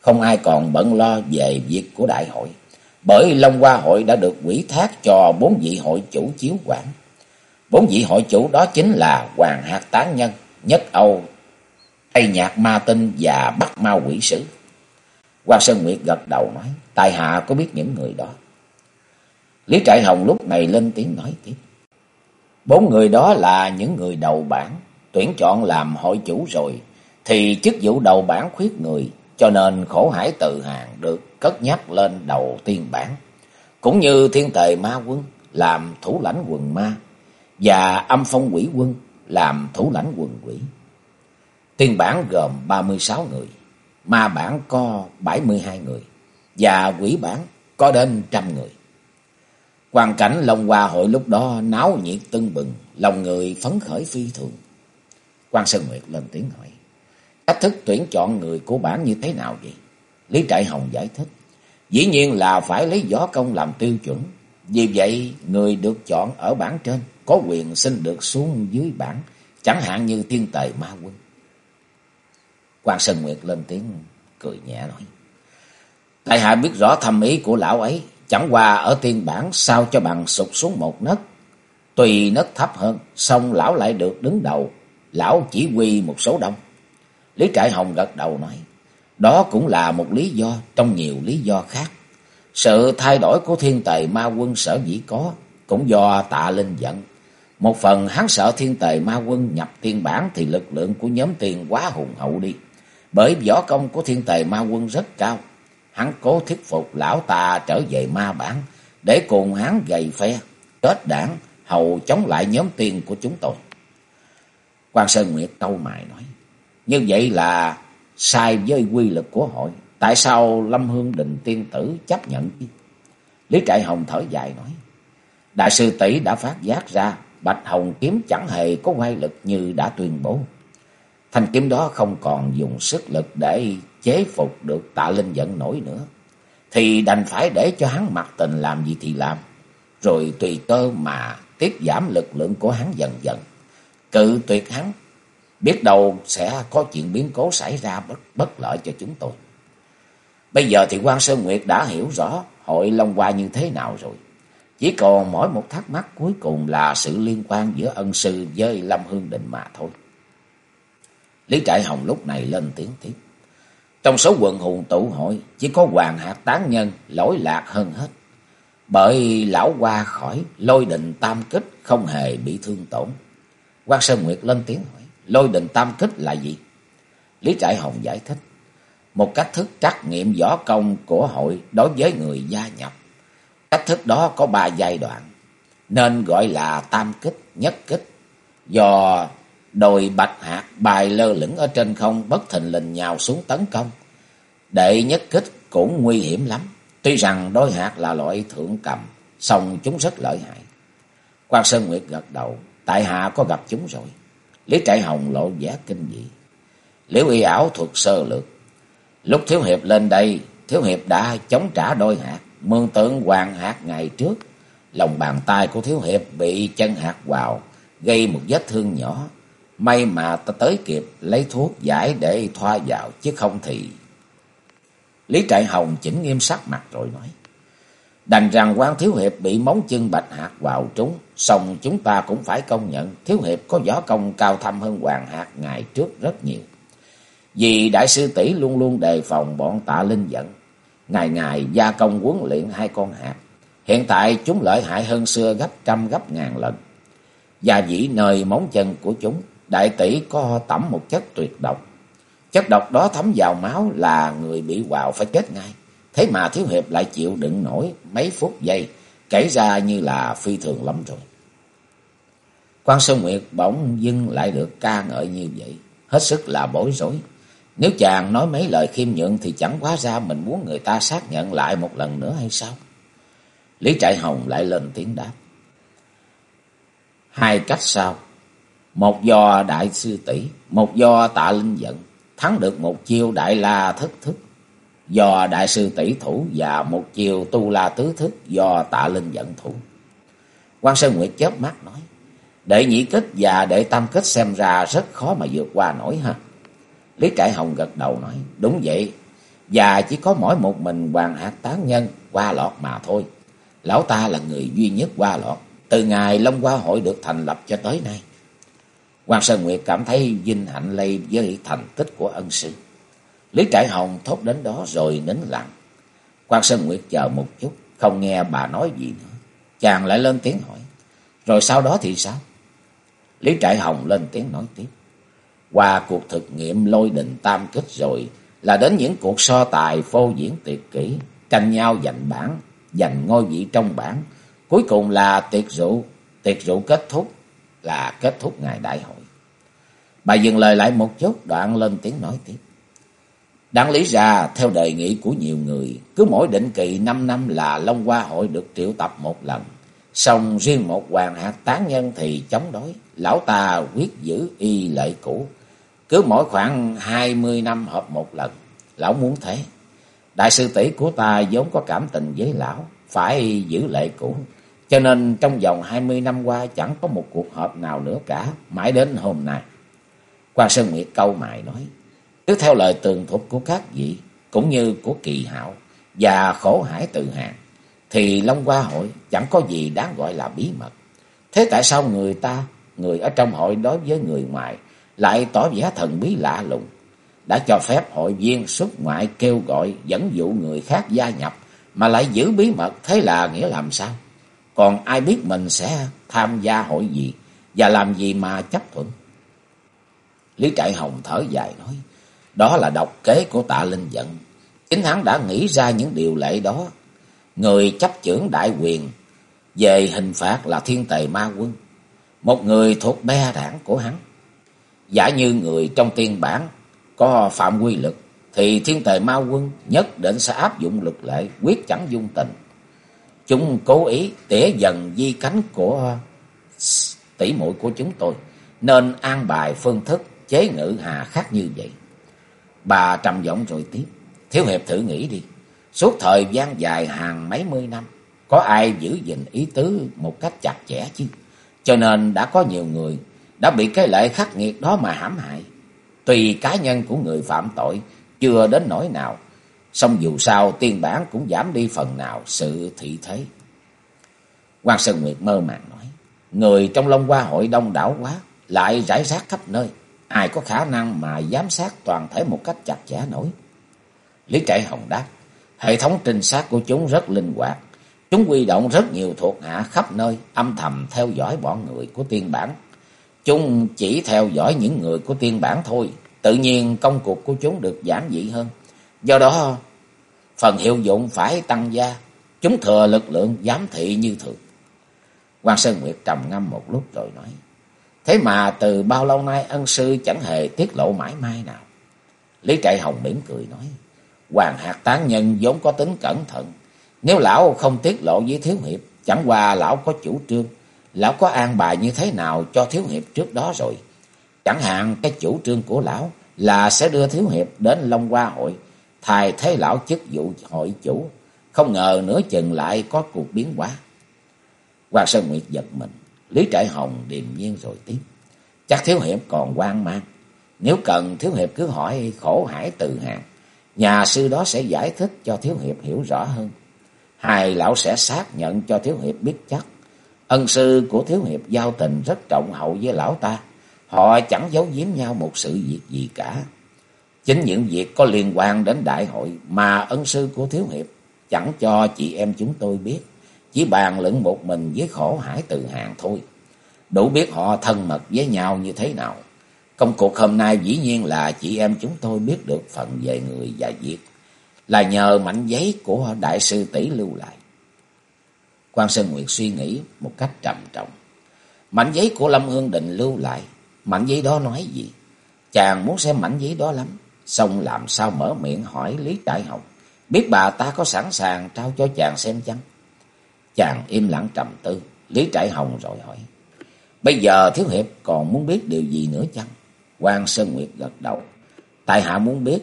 không ai còn bận lo về việc của đại hội. Bởi Long Hoa hội đã được quỷ thác cho bốn vị hội chủ chiếu quản. Bốn vị hội chủ đó chính là Hoàng Hạc Tán Nhân, Nhất Âu, Tây Nhạc Ma Tinh và Bắc Ma Quỷ Sử. Quan Sơn Nguyệt gật đầu nói, tài hạ có biết những người đó. Lý Trại Hồng lúc này lên tiếng nói tiếp. Bốn người đó là những người đầu bảng, tuyển chọn làm hội chủ rồi, thì chức vụ đầu bảng khuyết người, cho nên khổ hải tự hàng được cất nhắc lên đầu tiên bản Cũng như thiên tề ma quân làm thủ lãnh quần ma, và âm phong quỷ quân làm thủ lãnh quần quỷ. Tiên bản gồm 36 người, ma bản có 72 người, và quỷ bản có đến trăm người. Hoàn cảnh Long Hoa hội lúc đó náo nhiệt tưng bừng, lòng người phấn khởi phi thường. quan Sơn Nguyệt lên tiếng hỏi, cách thức tuyển chọn người của bản như thế nào vậy? Lý Trại Hồng giải thích, dĩ nhiên là phải lấy võ công làm tiêu chuẩn. Vì vậy, người được chọn ở bản trên có quyền xin được xuống dưới bản, chẳng hạn như thiên tề ma quân. quan Sơn Nguyệt lên tiếng cười nhẹ nói. Tại hạ biết rõ thâm ý của lão ấy, chẳng qua ở tiên bản sao cho bằng sụt xuống một nấc. Tùy nấc thấp hơn, xong lão lại được đứng đầu, lão chỉ huy một số đông. Lý Trại Hồng gật đầu nói, đó cũng là một lý do trong nhiều lý do khác. Sự thay đổi của thiên tề ma quân sở dĩ có, cũng do tạ linh giận. Một phần hắn sợ thiên tề ma quân nhập tiên bản thì lực lượng của nhóm tiền quá hùng hậu đi. Bởi võ công của thiên tề ma quân rất cao. Hắn cố thuyết phục lão ta trở về ma bản để cùng hắn gầy phe, kết đảng, hầu chống lại nhóm tiền của chúng tôi. quan Sơn Nguyệt câu mài nói, như vậy là sai với quy lực của hội. Tại sao Lâm Hương Đình tiên tử chấp nhận chứ? Lý Trại Hồng thở dài nói, Đại sư tỷ đã phát giác ra Bạch Hồng kiếm chẳng hề có quay lực như đã tuyên bố. Thanh kiếm đó không còn dùng sức lực để chế phục được tạ linh giận nổi nữa. Thì đành phải để cho hắn mặc tình làm gì thì làm. Rồi tùy cơ mà tiết giảm lực lượng của hắn dần dần. Cự tuyệt hắn. Biết đâu sẽ có chuyện biến cố xảy ra bất, bất lợi cho chúng tôi. Bây giờ thì quan Sơn Nguyệt đã hiểu rõ hội Long Hoa như thế nào rồi. Chỉ còn mỗi một thắc mắc cuối cùng là sự liên quan giữa ân sư với Lâm Hương Định mà thôi. Lý Trại Hồng lúc này lên tiếng tiếp. Trong số quần hùng tụ hội, chỉ có Hoàng Hạt Tán Nhân lỗi lạc hơn hết. Bởi lão qua khỏi lôi định tam kích không hề bị thương tổn. quan Sơn Nguyệt lên tiếng hỏi, lôi định tam kích là gì? Lý Trại Hồng giải thích. Một cách thức trắc nghiệm võ công của hội đối với người gia nhập. Cách thức đó có ba giai đoạn. Nên gọi là tam kích, nhất kích. Do đồi bạch hạt bài lơ lửng ở trên không bất thình lình nhào xuống tấn công. Đệ nhất kích cũng nguy hiểm lắm. Tuy rằng đôi hạt là loại thượng cầm, song chúng rất lợi hại. Quan Sơn Nguyệt gật đầu, tại hạ có gặp chúng rồi. Lý Trại Hồng lộ vẻ kinh dị. Liễu y ảo thuật sơ lược. Lúc Thiếu Hiệp lên đây, Thiếu Hiệp đã chống trả đôi hạt, mương tượng hoàng hạt ngày trước. Lòng bàn tay của Thiếu Hiệp bị chân hạt vào, gây một vết thương nhỏ. May mà ta tới kịp lấy thuốc giải để thoa vào, chứ không thì... Lý Trại Hồng chỉnh nghiêm sắc mặt rồi nói. Đành rằng quan Thiếu Hiệp bị móng chân bạch hạt vào trúng, xong chúng ta cũng phải công nhận Thiếu Hiệp có võ công cao thâm hơn Hoàng Hạt ngày trước rất nhiều. Vì Đại sư tỷ luôn luôn đề phòng bọn tạ linh dẫn, ngày ngày gia công huấn luyện hai con hạt. Hiện tại chúng lợi hại hơn xưa gấp trăm gấp ngàn lần. Và dĩ nơi móng chân của chúng, đại tỷ có tẩm một chất tuyệt độc. Chất độc đó thấm vào máu là người bị quào phải chết ngay. Thế mà Thiếu Hiệp lại chịu đựng nổi mấy phút giây, kể ra như là phi thường lắm rồi. Quan Sơn Nguyệt bỗng dưng lại được ca ngợi như vậy, hết sức là bối rối. Nếu chàng nói mấy lời khiêm nhượng thì chẳng quá ra mình muốn người ta xác nhận lại một lần nữa hay sao? Lý Trại Hồng lại lên tiếng đáp. Hai cách sao? Một do đại sư tỷ, một do tạ linh giận, thắng được một chiêu đại la thất thức do đại sư tỷ thủ và một chiều tu la tứ thức do tạ linh dẫn thủ. quan Sơn Nguyệt chớp mắt nói, đệ nhị kết và đệ tam kết xem ra rất khó mà vượt qua nổi ha. Lý cải Hồng gật đầu nói, đúng vậy, và chỉ có mỗi một mình hoàng hạt tán nhân qua lọt mà thôi. Lão ta là người duy nhất qua lọt, từ ngày Long Hoa Hội được thành lập cho tới nay. quan Sơn Nguyệt cảm thấy vinh hạnh lây với thành tích của ân sư. Lý Trại Hồng thốt đến đó rồi nín lặng. Quan Sơn Nguyệt chờ một chút, không nghe bà nói gì nữa. Chàng lại lên tiếng hỏi. Rồi sau đó thì sao? Lý Trại Hồng lên tiếng nói tiếp. Qua cuộc thực nghiệm lôi đình tam kích rồi là đến những cuộc so tài phô diễn tiệc kỹ, tranh nhau giành bản, giành ngôi vị trong bản. Cuối cùng là tiệc rượu, tiệc rượu kết thúc là kết thúc ngày đại hội. Bà dừng lời lại một chút, đoạn lên tiếng nói tiếp. Đáng lý ra, theo đề nghị của nhiều người, cứ mỗi định kỳ 5 năm là Long Hoa Hội được triệu tập một lần. Xong riêng một hoàng hạt tán nhân thì chống đối, lão ta quyết giữ y lệ cũ. Cứ mỗi khoảng 20 năm họp một lần, lão muốn thế. Đại sư tỷ của ta vốn có cảm tình với lão, phải giữ lệ cũ. Cho nên trong vòng 20 năm qua chẳng có một cuộc họp nào nữa cả, mãi đến hôm nay. Quan Sơn Nguyệt câu mài nói. Cứ theo lời tường thuật của các vị, cũng như của kỳ hạo và khổ hải tự hàng, thì Long Hoa hội chẳng có gì đáng gọi là bí mật. Thế tại sao người ta, người ở trong hội đối với người ngoài, lại tỏ vẻ thần bí lạ lùng, đã cho phép hội viên xuất ngoại kêu gọi dẫn dụ người khác gia nhập, mà lại giữ bí mật, thế là nghĩa làm sao? Còn ai biết mình sẽ tham gia hội gì, và làm gì mà chấp thuận? Lý Trại Hồng thở dài nói, đó là độc kế của tạ linh Dận. Chính hắn đã nghĩ ra những điều lệ đó. Người chấp trưởng đại quyền, về hình phạt là thiên tề ma quân. Một người thuộc be đảng của hắn. Giả như người trong tiên bản có phạm quy lực thì thiên tề ma quân nhất định sẽ áp dụng luật lệ, quyết chẳng dung tình. Chúng cố ý tỉa dần di cánh của tỷ muội của chúng tôi, nên an bài phương thức chế ngự hà khắc như vậy. Bà trầm giọng rồi tiếp. Thiếu hiệp thử nghĩ đi. Suốt thời gian dài hàng mấy mươi năm. Có ai giữ gìn ý tứ một cách chặt chẽ chứ. Cho nên đã có nhiều người đã bị cái lệ khắc nghiệt đó mà hãm hại. Tùy cá nhân của người phạm tội, chưa đến nỗi nào. song dù sao, tiên bản cũng giảm đi phần nào sự thị thế. quan Sơn Nguyệt mơ màng nói. Người trong Long Hoa hội đông đảo quá. Lại rải rác khắp nơi ai có khả năng mà giám sát toàn thể một cách chặt chẽ nổi. Lý Trại Hồng đáp, hệ thống trinh sát của chúng rất linh hoạt. Chúng quy động rất nhiều thuộc hạ khắp nơi, âm thầm theo dõi bọn người của tiên bản. Chúng chỉ theo dõi những người của tiên bản thôi, tự nhiên công cuộc của chúng được giảm dị hơn. Do đó, phần hiệu dụng phải tăng gia, chúng thừa lực lượng giám thị như thường. Quan Sơn Nguyệt trầm ngâm một lúc rồi nói, thế mà từ bao lâu nay ân sư chẳng hề tiết lộ mãi mai nào. Lý Trại Hồng mỉm cười nói, Hoàng hạt tán nhân vốn có tính cẩn thận, nếu lão không tiết lộ với Thiếu Hiệp, chẳng qua lão có chủ trương, lão có an bài như thế nào cho Thiếu Hiệp trước đó rồi. Chẳng hạn cái chủ trương của lão là sẽ đưa Thiếu Hiệp đến Long Hoa hội, thay thế lão chức vụ hội chủ. Không ngờ nửa chừng lại có cuộc biến hóa. Hoàng Sơn Nguyệt giật mình, Lý Trại Hồng điềm nhiên rồi tiếp. Chắc Thiếu Hiệp còn quan mang. Nếu cần, Thiếu Hiệp cứ hỏi khổ hải từ hàng. Nhà sư đó sẽ giải thích cho Thiếu Hiệp hiểu rõ hơn. Hai lão sẽ xác nhận cho Thiếu Hiệp biết chắc. Ân sư của Thiếu Hiệp giao tình rất trọng hậu với lão ta. Họ chẳng giấu giếm nhau một sự việc gì cả. Chính những việc có liên quan đến đại hội mà ân sư của Thiếu Hiệp chẳng cho chị em chúng tôi biết. Chỉ bàn luận một mình với khổ hải từ hàng thôi. Đủ biết họ thân mật với nhau như thế nào. Công cuộc hôm nay dĩ nhiên là chị em chúng tôi biết được phần về người và việc. Là nhờ mảnh giấy của đại sư tỷ lưu lại. Quan Sơn Nguyệt suy nghĩ một cách trầm trọng. Mảnh giấy của Lâm Hương Định lưu lại. Mảnh giấy đó nói gì? Chàng muốn xem mảnh giấy đó lắm. Xong làm sao mở miệng hỏi Lý đại Hồng. Biết bà ta có sẵn sàng trao cho chàng xem chăng? Chàng im lặng trầm tư. Lý Trại Hồng rồi hỏi. Bây giờ Thiếu Hiệp còn muốn biết điều gì nữa chăng? Quan Sơn Nguyệt gật đầu. Tại hạ muốn biết.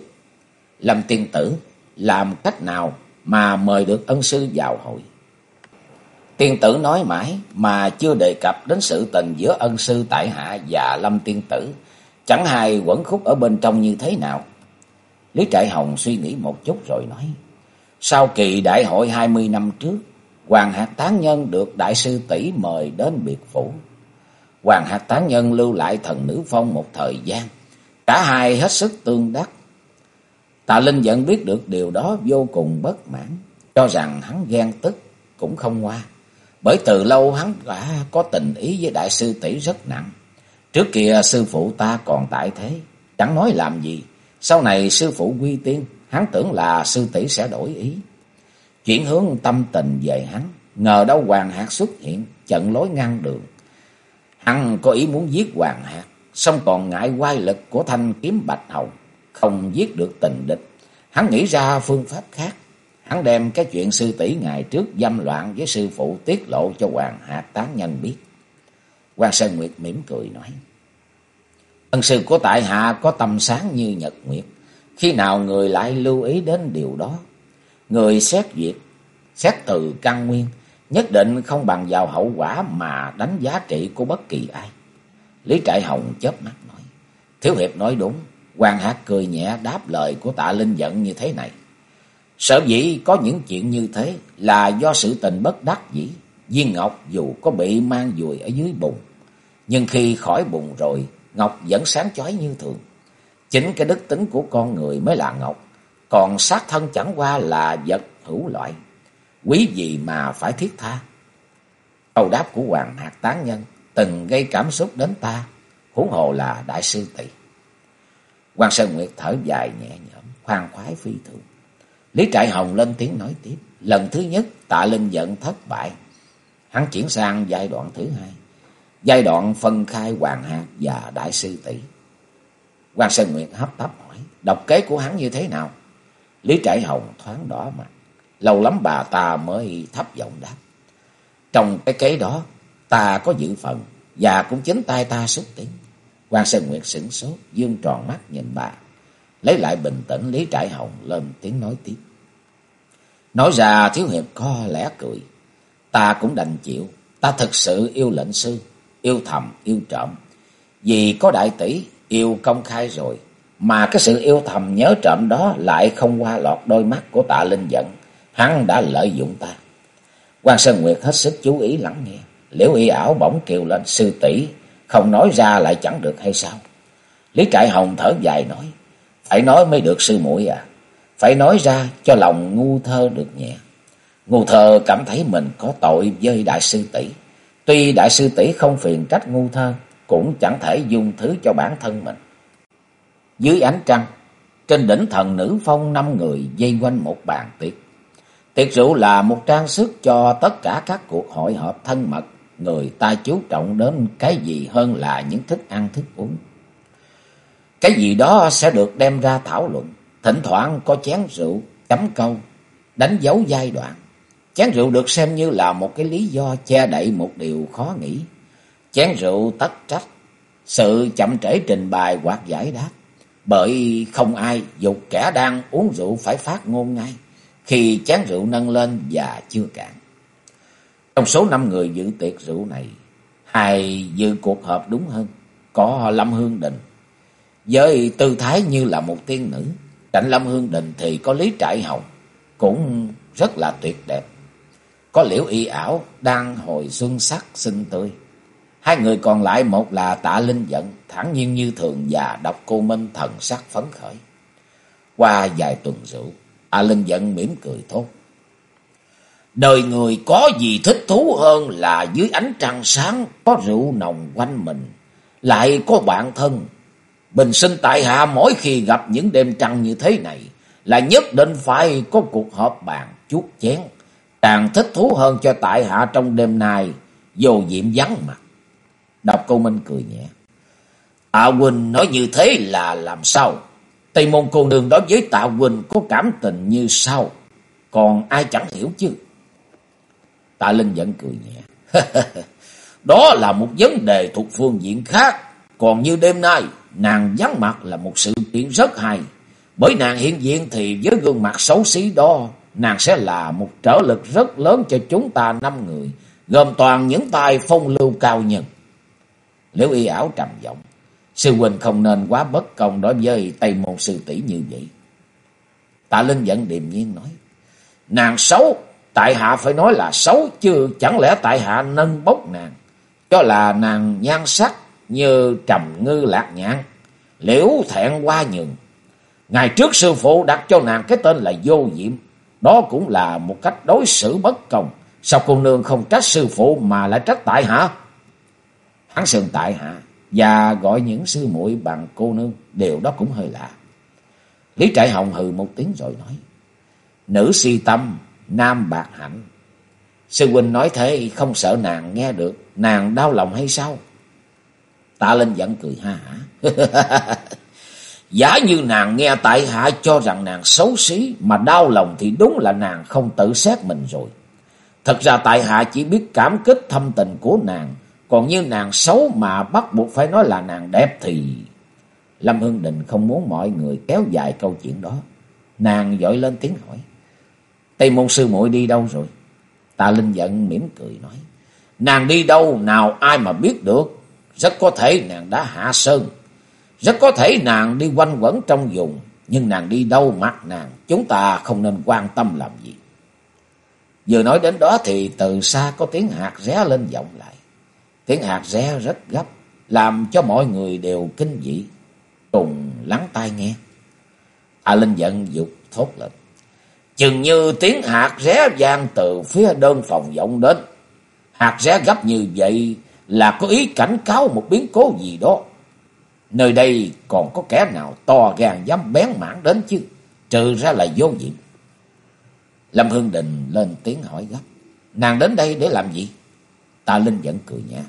Lâm tiên tử làm cách nào mà mời được ân sư vào hội? Tiên tử nói mãi mà chưa đề cập đến sự tình giữa ân sư tại hạ và Lâm tiên tử. Chẳng hài quẩn khúc ở bên trong như thế nào. Lý Trại Hồng suy nghĩ một chút rồi nói. Sau kỳ đại hội hai mươi năm trước, Hoàng Hạc Tán Nhân được Đại sư tỷ mời đến biệt phủ. Hoàng Hạc Tán Nhân lưu lại thần nữ phong một thời gian. Cả hai hết sức tương đắc. Tạ Linh vẫn biết được điều đó vô cùng bất mãn. Cho rằng hắn ghen tức cũng không qua. Bởi từ lâu hắn đã có tình ý với đại sư tỷ rất nặng. Trước kia sư phụ ta còn tại thế. Chẳng nói làm gì. Sau này sư phụ quy tiên. Hắn tưởng là sư tỷ sẽ đổi ý. Chuyển hướng tâm tình về hắn. Ngờ đâu Hoàng Hạc xuất hiện. chặn lối ngăn đường. Hắn có ý muốn giết Hoàng Hạc. Xong còn ngại quay lực của thanh kiếm bạch hồng. Không giết được tình địch. Hắn nghĩ ra phương pháp khác. Hắn đem cái chuyện sư tỷ ngày trước dâm loạn với sư phụ tiết lộ cho Hoàng Hạc tán nhân biết. Hoàng Sơn Nguyệt mỉm cười nói. Ân sư của tại hạ có tâm sáng như nhật nguyệt. Khi nào người lại lưu ý đến điều đó. Người xét duyệt, xét từ căn nguyên, nhất định không bằng vào hậu quả mà đánh giá trị của bất kỳ ai. Lý Trại Hồng chớp mắt nói. Thiếu Hiệp nói đúng. Hoàng Hạc cười nhẹ đáp lời của tạ Linh giận như thế này. Sở dĩ có những chuyện như thế là do sự tình bất đắc dĩ. Viên Ngọc dù có bị mang dùi ở dưới bùn, nhưng khi khỏi bùn rồi, Ngọc vẫn sáng chói như thường. Chính cái đức tính của con người mới là Ngọc, còn sát thân chẳng qua là vật hữu loại. Quý gì mà phải thiết tha. Câu đáp của Hoàng Hạc Tán Nhân từng gây cảm xúc đến ta, huống hồ là đại sư tỷ. Hoàng Sơn Nguyệt thở dài nhẹ nhõm, khoan khoái phi thường. Lý Trại Hồng lên tiếng nói tiếp. Lần thứ nhất tạ linh giận thất bại. Hắn chuyển sang giai đoạn thứ hai. Giai đoạn phân khai Hoàng Hạc và Đại sư tỷ. Hoàng Sơn Nguyệt hấp tấp hỏi. Độc kế của hắn như thế nào? Lý Trại Hồng thoáng đỏ mặt. Lâu lắm bà ta mới thấp giọng đáp. Trong cái kế đó ta có dự phần. Và cũng chính tay ta xuất tiếng. quan Sơn Nguyệt sửng sốt. Dương tròn mắt nhìn bà. Lấy lại bình tĩnh Lý Trại Hồng lên tiếng nói tiếp. Nói ra Thiếu Hiệp có lẽ cười. Ta cũng đành chịu. Ta thực sự yêu lệnh sư. Yêu thầm, yêu trộm. Vì có đại tỷ yêu công khai rồi. Mà cái sự yêu thầm nhớ trộm đó lại không qua lọt đôi mắt của tạ linh giận. Hắn đã lợi dụng ta. quan Sơn Nguyệt hết sức chú ý lắng nghe. Liễu y ảo bỗng kêu lên sư tỷ Không nói ra lại chẳng được hay sao. Lý Trại Hồng thở dài nói. Phải nói mới được sư muội à. Phải nói ra cho lòng ngu thơ được nhẹ. Ngu thơ cảm thấy mình có tội với đại sư tỷ. Tuy đại sư tỷ không phiền trách ngu thơ, cũng chẳng thể dùng thứ cho bản thân mình. Dưới ánh trăng, trên đỉnh thần nữ phong năm người dây quanh một bàn tiệc. Tiệc rượu là một trang sức cho tất cả các cuộc hội họp thân mật. Người ta chú trọng đến cái gì hơn là những thức ăn thức uống. Cái gì đó sẽ được đem ra thảo luận. Thỉnh thoảng có chén rượu, chấm câu, đánh dấu giai đoạn. Chén rượu được xem như là một cái lý do che đậy một điều khó nghĩ. Chén rượu tất trách, sự chậm trễ trình bày hoặc giải đáp. Bởi không ai dục kẻ đang uống rượu phải phát ngôn ngay khi chén rượu nâng lên và chưa cạn. Trong số năm người dự tiệc rượu này, hai dự cuộc họp đúng hơn, có Lâm Hương Đình. Với tư thái như là một tiên nữ, cạnh Lâm Hương Đình thì có Lý Trại Hồng, cũng rất là tuyệt đẹp. Có Liễu Y ảo đang hồi xuân sắc xinh tươi. Hai người còn lại một là Tạ Linh giận, thẳng nhiên như thường và đọc cô Minh thần sắc phấn khởi. Qua vài tuần rượu, a Linh giận mỉm cười thốt. Đời người có gì thích thú hơn là dưới ánh trăng sáng có rượu nồng quanh mình, lại có bạn thân. Bình sinh tại hạ mỗi khi gặp những đêm trăng như thế này là nhất định phải có cuộc họp bàn chút chén. Càng thích thú hơn cho tại hạ trong đêm nay vô diệm vắng mặt. Đọc câu Minh cười nhẹ. À Tạ Huynh nói như thế là làm sao? Tây môn cô nương đối với Tạ Huynh có cảm tình như sao? Còn ai chẳng hiểu chứ? Tạ Linh vẫn cười nhẹ. Đó là một vấn đề thuộc phương diện khác. Còn như đêm nay, nàng vắng mặt là một sự kiện rất hay. Bởi nàng hiện diện thì với gương mặt xấu xí đó, nàng sẽ là một trở lực rất lớn cho chúng ta năm người, gồm toàn những tài phong lưu cao nhân. Liễu y ảo trầm giọng, sư huynh không nên quá bất công đối với Tây Môn sư tỷ như vậy. Tạ Linh vẫn điềm nhiên nói, nàng xấu, tại hạ phải nói là xấu, chứ chẳng lẽ tại hạ nâng bốc nàng, cho là nàng nhan sắc như trầm ngư lạc nhãn liễu thẹn qua nhường. Ngày trước sư phụ đặt cho nàng cái tên là vô diệm, đó cũng là một cách đối xử bất công. Sao cô nương không trách sư phụ mà lại trách tại hạ? Hắn sườn tại hạ và gọi những sư muội bằng cô nương, điều đó cũng hơi lạ. Lý Trại Hồng hừ một tiếng rồi nói, Nữ si tâm, nam bạc hạnh. Sư huynh nói thế không sợ nàng nghe được, nàng đau lòng hay sao? Tạ Linh giận cười ha hả. Giả như nàng nghe tại hạ cho rằng nàng xấu xí mà đau lòng thì đúng là nàng không tự xét mình rồi. Thật ra tại hạ chỉ biết cảm kích thâm tình của nàng, còn như nàng xấu mà bắt buộc phải nói là nàng đẹp thì... Lâm Hương Đình không muốn mọi người kéo dài câu chuyện đó. Nàng dội lên tiếng hỏi. Tây môn sư muội đi đâu rồi? Tạ Linh giận mỉm cười nói. Nàng đi đâu nào ai mà biết được. Rất có thể nàng đã hạ sơn. Rất có thể nàng đi quanh quẩn trong vùng. Nhưng nàng đi đâu mặt nàng. Chúng ta không nên quan tâm làm gì. Vừa nói đến đó thì từ xa có tiếng hạt ré lên vọng lại. Tiếng hạt ré rất gấp. Làm cho mọi người đều kinh dị. Cùng lắng tai nghe. A Linh giận dục thốt lên. Chừng như tiếng hạt ré vang từ phía đơn phòng vọng đến. Hạt ré gấp như vậy là có ý cảnh cáo một biến cố gì đó. Nơi đây còn có kẻ nào to gan dám bén mảng đến chứ, trừ ra là vô diện. Lâm Hương Đình lên tiếng hỏi gấp. Nàng đến đây để làm gì? Ta Linh vẫn cười nhạt.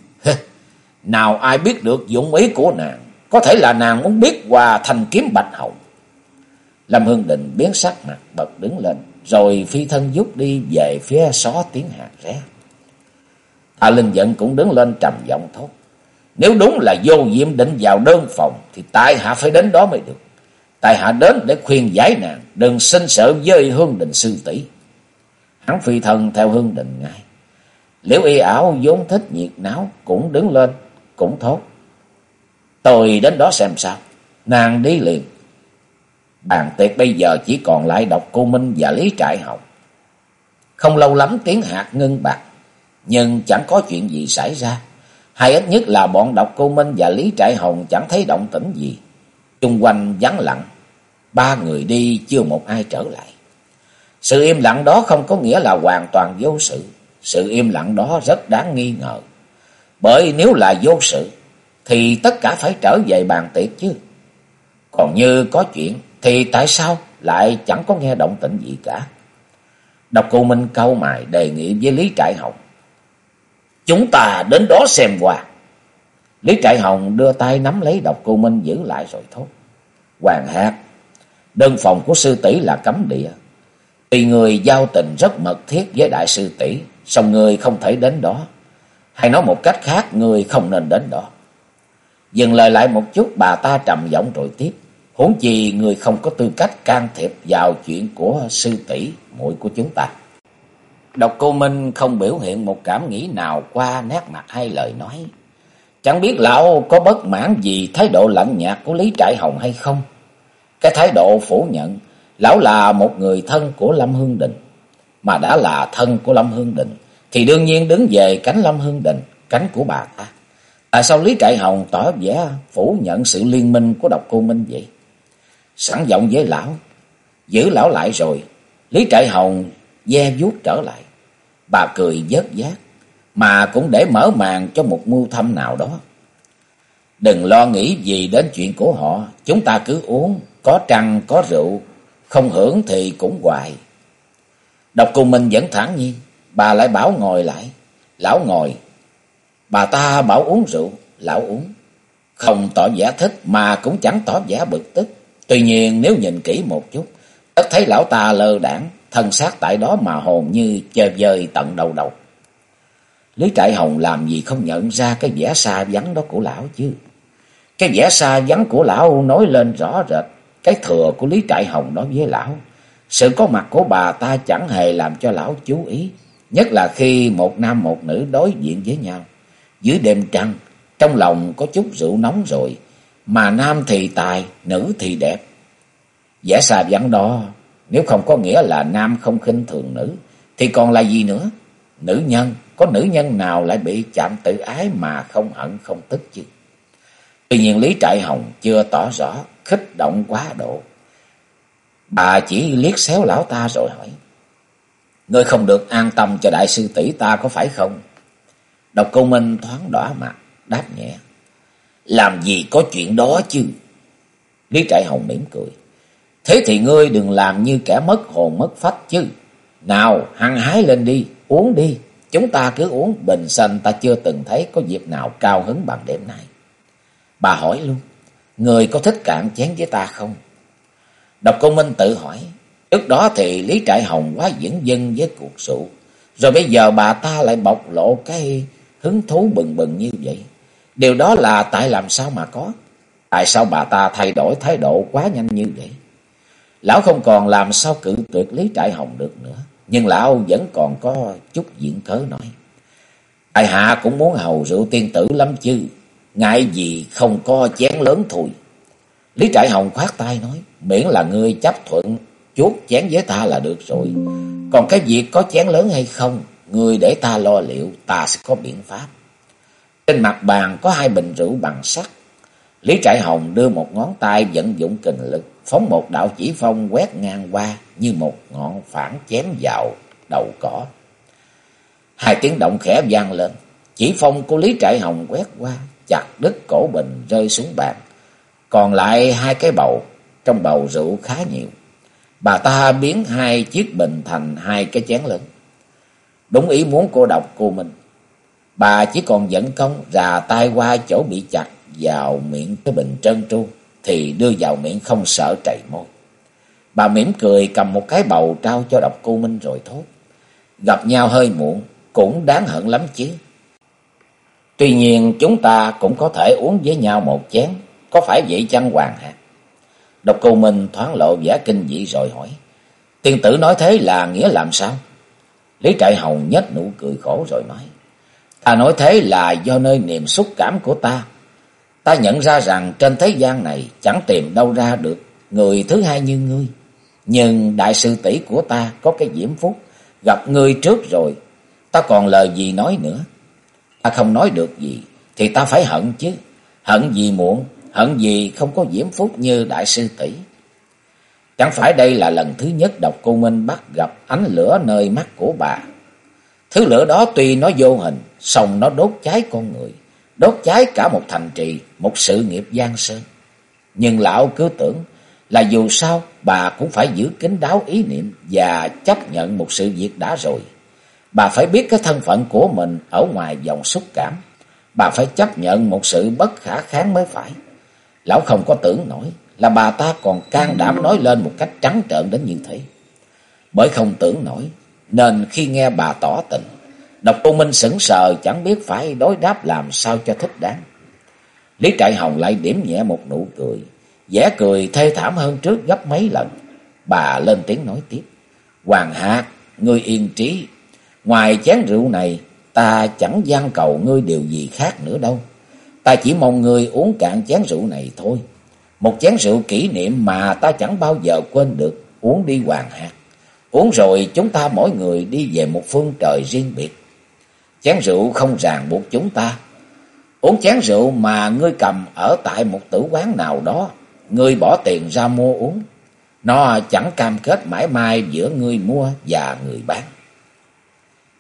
Nào ai biết được dụng ý của nàng. Có thể là nàng muốn biết qua thành kiếm bạch hồng. Lâm Hương Định biến sắc mặt bật đứng lên. Rồi phi thân rút đi về phía xó tiếng hạt ré. hạ Linh Dận cũng đứng lên trầm giọng thốt. Nếu đúng là vô diệm định vào đơn phòng thì tại hạ phải đến đó mới được. Tại hạ đến để khuyên giải nàng, đừng sinh sợ với Hương định sư tỷ. Hắn phi thân theo Hương định ngay. Liễu y ảo vốn thích nhiệt náo cũng đứng lên, cũng thốt. Tôi đến đó xem sao. Nàng đi liền. Bàn tiệc bây giờ chỉ còn lại độc cô Minh và Lý Trại Hồng. Không lâu lắm tiếng hạt ngưng bạc, nhưng chẳng có chuyện gì xảy ra. Hay ít nhất là bọn độc cô Minh và Lý Trại Hồng chẳng thấy động tĩnh gì. Trung quanh vắng lặng, ba người đi chưa một ai trở lại. Sự im lặng đó không có nghĩa là hoàn toàn vô sự. Sự im lặng đó rất đáng nghi ngờ. Bởi nếu là vô sự, thì tất cả phải trở về bàn tiệc chứ. Còn như có chuyện thì tại sao lại chẳng có nghe động tĩnh gì cả? Độc cô Minh câu mài đề nghị với Lý Trại Hồng. Chúng ta đến đó xem qua. Lý Trại Hồng đưa tay nắm lấy độc cô Minh giữ lại rồi thốt. Hoàng hạt, đơn phòng của sư tỷ là cấm địa. Tùy người giao tình rất mật thiết với đại sư tỷ, song người không thể đến đó. Hay nói một cách khác, người không nên đến đó. Dừng lời lại một chút, bà ta trầm giọng rồi tiếp. Huống chi người không có tư cách can thiệp vào chuyện của sư tỷ muội của chúng ta. Độc cô Minh không biểu hiện một cảm nghĩ nào qua nét mặt hay lời nói. Chẳng biết lão có bất mãn gì thái độ lạnh nhạt của Lý Trại Hồng hay không. Cái thái độ phủ nhận, lão là một người thân của Lâm Hương Đình. Mà đã là thân của Lâm Hương Đình, thì đương nhiên đứng về cánh Lâm Hương Đình, cánh của bà ta. Tại sao Lý Trại Hồng tỏ vẻ phủ nhận sự liên minh của độc cô Minh vậy? Sẵn giọng với lão, giữ lão lại rồi, Lý Trại Hồng ve vuốt trở lại. Bà cười dớt giác, mà cũng để mở màn cho một mưu thâm nào đó. Đừng lo nghĩ gì đến chuyện của họ, chúng ta cứ uống, có trăng, có rượu, không hưởng thì cũng hoài. Độc cùng mình vẫn thản nhiên, bà lại bảo ngồi lại, lão ngồi. Bà ta bảo uống rượu, lão uống. Không tỏ vẻ thích mà cũng chẳng tỏ vẻ bực tức. Tuy nhiên nếu nhìn kỹ một chút, tất thấy lão ta lơ đảng, thân xác tại đó mà hồn như chơi vơi tận đầu đầu. Lý Trại Hồng làm gì không nhận ra cái vẻ xa vắng đó của lão chứ. Cái vẻ xa vắng của lão nói lên rõ rệt cái thừa của Lý Trại Hồng nói với lão. Sự có mặt của bà ta chẳng hề làm cho lão chú ý. Nhất là khi một nam một nữ đối diện với nhau. Dưới đêm trăng, trong lòng có chút rượu nóng rồi. Mà nam thì tài, nữ thì đẹp. giả xa vắng đó, nếu không có nghĩa là nam không khinh thường nữ, thì còn là gì nữa? Nữ nhân, có nữ nhân nào lại bị chạm tự ái mà không hận không tức chứ? Tuy nhiên Lý Trại Hồng chưa tỏ rõ, khích động quá độ. Bà chỉ liếc xéo lão ta rồi hỏi. Ngươi không được an tâm cho đại sư tỷ ta có phải không? Độc cô Minh thoáng đỏ mặt, đáp nhẹ. Làm gì có chuyện đó chứ? Lý Trại Hồng mỉm cười. Thế thì ngươi đừng làm như kẻ mất hồn mất phách chứ. Nào, hăng hái lên đi, uống đi. Chúng ta cứ uống bình xanh ta chưa từng thấy có dịp nào cao hứng bằng đêm nay. Bà hỏi luôn, người có thích cạn chén với ta không? Độc cô Minh tự hỏi, trước đó thì Lý Trại Hồng quá diễn dân với cuộc sự, Rồi bây giờ bà ta lại bộc lộ cái hứng thú bừng bừng như vậy. Điều đó là tại làm sao mà có? Tại sao bà ta thay đổi thái độ quá nhanh như vậy? Lão không còn làm sao cự tuyệt Lý Trại Hồng được nữa. Nhưng lão vẫn còn có chút diễn cớ nói. Tại hạ cũng muốn hầu rượu tiên tử lắm chứ. Ngại gì không có chén lớn thôi. Lý Trại Hồng khoát tay nói. Miễn là ngươi chấp thuận chuốt chén với ta là được rồi. Còn cái việc có chén lớn hay không. Ngươi để ta lo liệu. Ta sẽ có biện pháp. Trên mặt bàn có hai bình rượu bằng sắt. Lý Trại Hồng đưa một ngón tay vận dụng kình lực phóng một đạo chỉ phong quét ngang qua như một ngọn phản chém vào đầu cỏ. Hai tiếng động khẽ vang lên, chỉ phong của Lý Trại Hồng quét qua, chặt đứt cổ bình rơi xuống bàn. Còn lại hai cái bầu, trong bầu rượu khá nhiều. Bà ta biến hai chiếc bình thành hai cái chén lớn. Đúng ý muốn cô độc cô mình. Bà chỉ còn dẫn công rà tay qua chỗ bị chặt vào miệng cái bình trơn tru thì đưa vào miệng không sợ trầy môi. Bà mỉm cười cầm một cái bầu trao cho độc cô Minh rồi thốt. Gặp nhau hơi muộn cũng đáng hận lắm chứ. Tuy nhiên chúng ta cũng có thể uống với nhau một chén. Có phải vậy chăng Hoàng hả? Độc cô Minh thoáng lộ vẻ kinh dị rồi hỏi. Tiên tử nói thế là nghĩa làm sao? Lý Trại Hồng nhất nụ cười khổ rồi nói. Ta nói thế là do nơi niềm xúc cảm của ta Ta nhận ra rằng trên thế gian này chẳng tìm đâu ra được người thứ hai như ngươi. Nhưng đại sư tỷ của ta có cái diễm phúc, gặp ngươi trước rồi, ta còn lời gì nói nữa. Ta không nói được gì, thì ta phải hận chứ. Hận gì muộn, hận gì không có diễm phúc như đại sư tỷ. Chẳng phải đây là lần thứ nhất độc cô Minh bắt gặp ánh lửa nơi mắt của bà. Thứ lửa đó tuy nó vô hình, song nó đốt cháy con người đốt cháy cả một thành trì, một sự nghiệp giang sơn. Nhưng lão cứ tưởng là dù sao bà cũng phải giữ kín đáo ý niệm và chấp nhận một sự việc đã rồi. Bà phải biết cái thân phận của mình ở ngoài dòng xúc cảm. Bà phải chấp nhận một sự bất khả kháng mới phải. Lão không có tưởng nổi là bà ta còn can đảm nói lên một cách trắng trợn đến như thế. Bởi không tưởng nổi, nên khi nghe bà tỏ tình, Độc Cô Minh sững sờ chẳng biết phải đối đáp làm sao cho thích đáng. Lý Trại Hồng lại điểm nhẹ một nụ cười, vẻ cười thê thảm hơn trước gấp mấy lần. Bà lên tiếng nói tiếp. Hoàng Hạc, ngươi yên trí. Ngoài chén rượu này, ta chẳng gian cầu ngươi điều gì khác nữa đâu. Ta chỉ mong ngươi uống cạn chén rượu này thôi. Một chén rượu kỷ niệm mà ta chẳng bao giờ quên được. Uống đi Hoàng hạt. Uống rồi chúng ta mỗi người đi về một phương trời riêng biệt. Chén rượu không ràng buộc chúng ta. Uống chén rượu mà ngươi cầm ở tại một tử quán nào đó. Ngươi bỏ tiền ra mua uống. Nó chẳng cam kết mãi mai giữa người mua và người bán.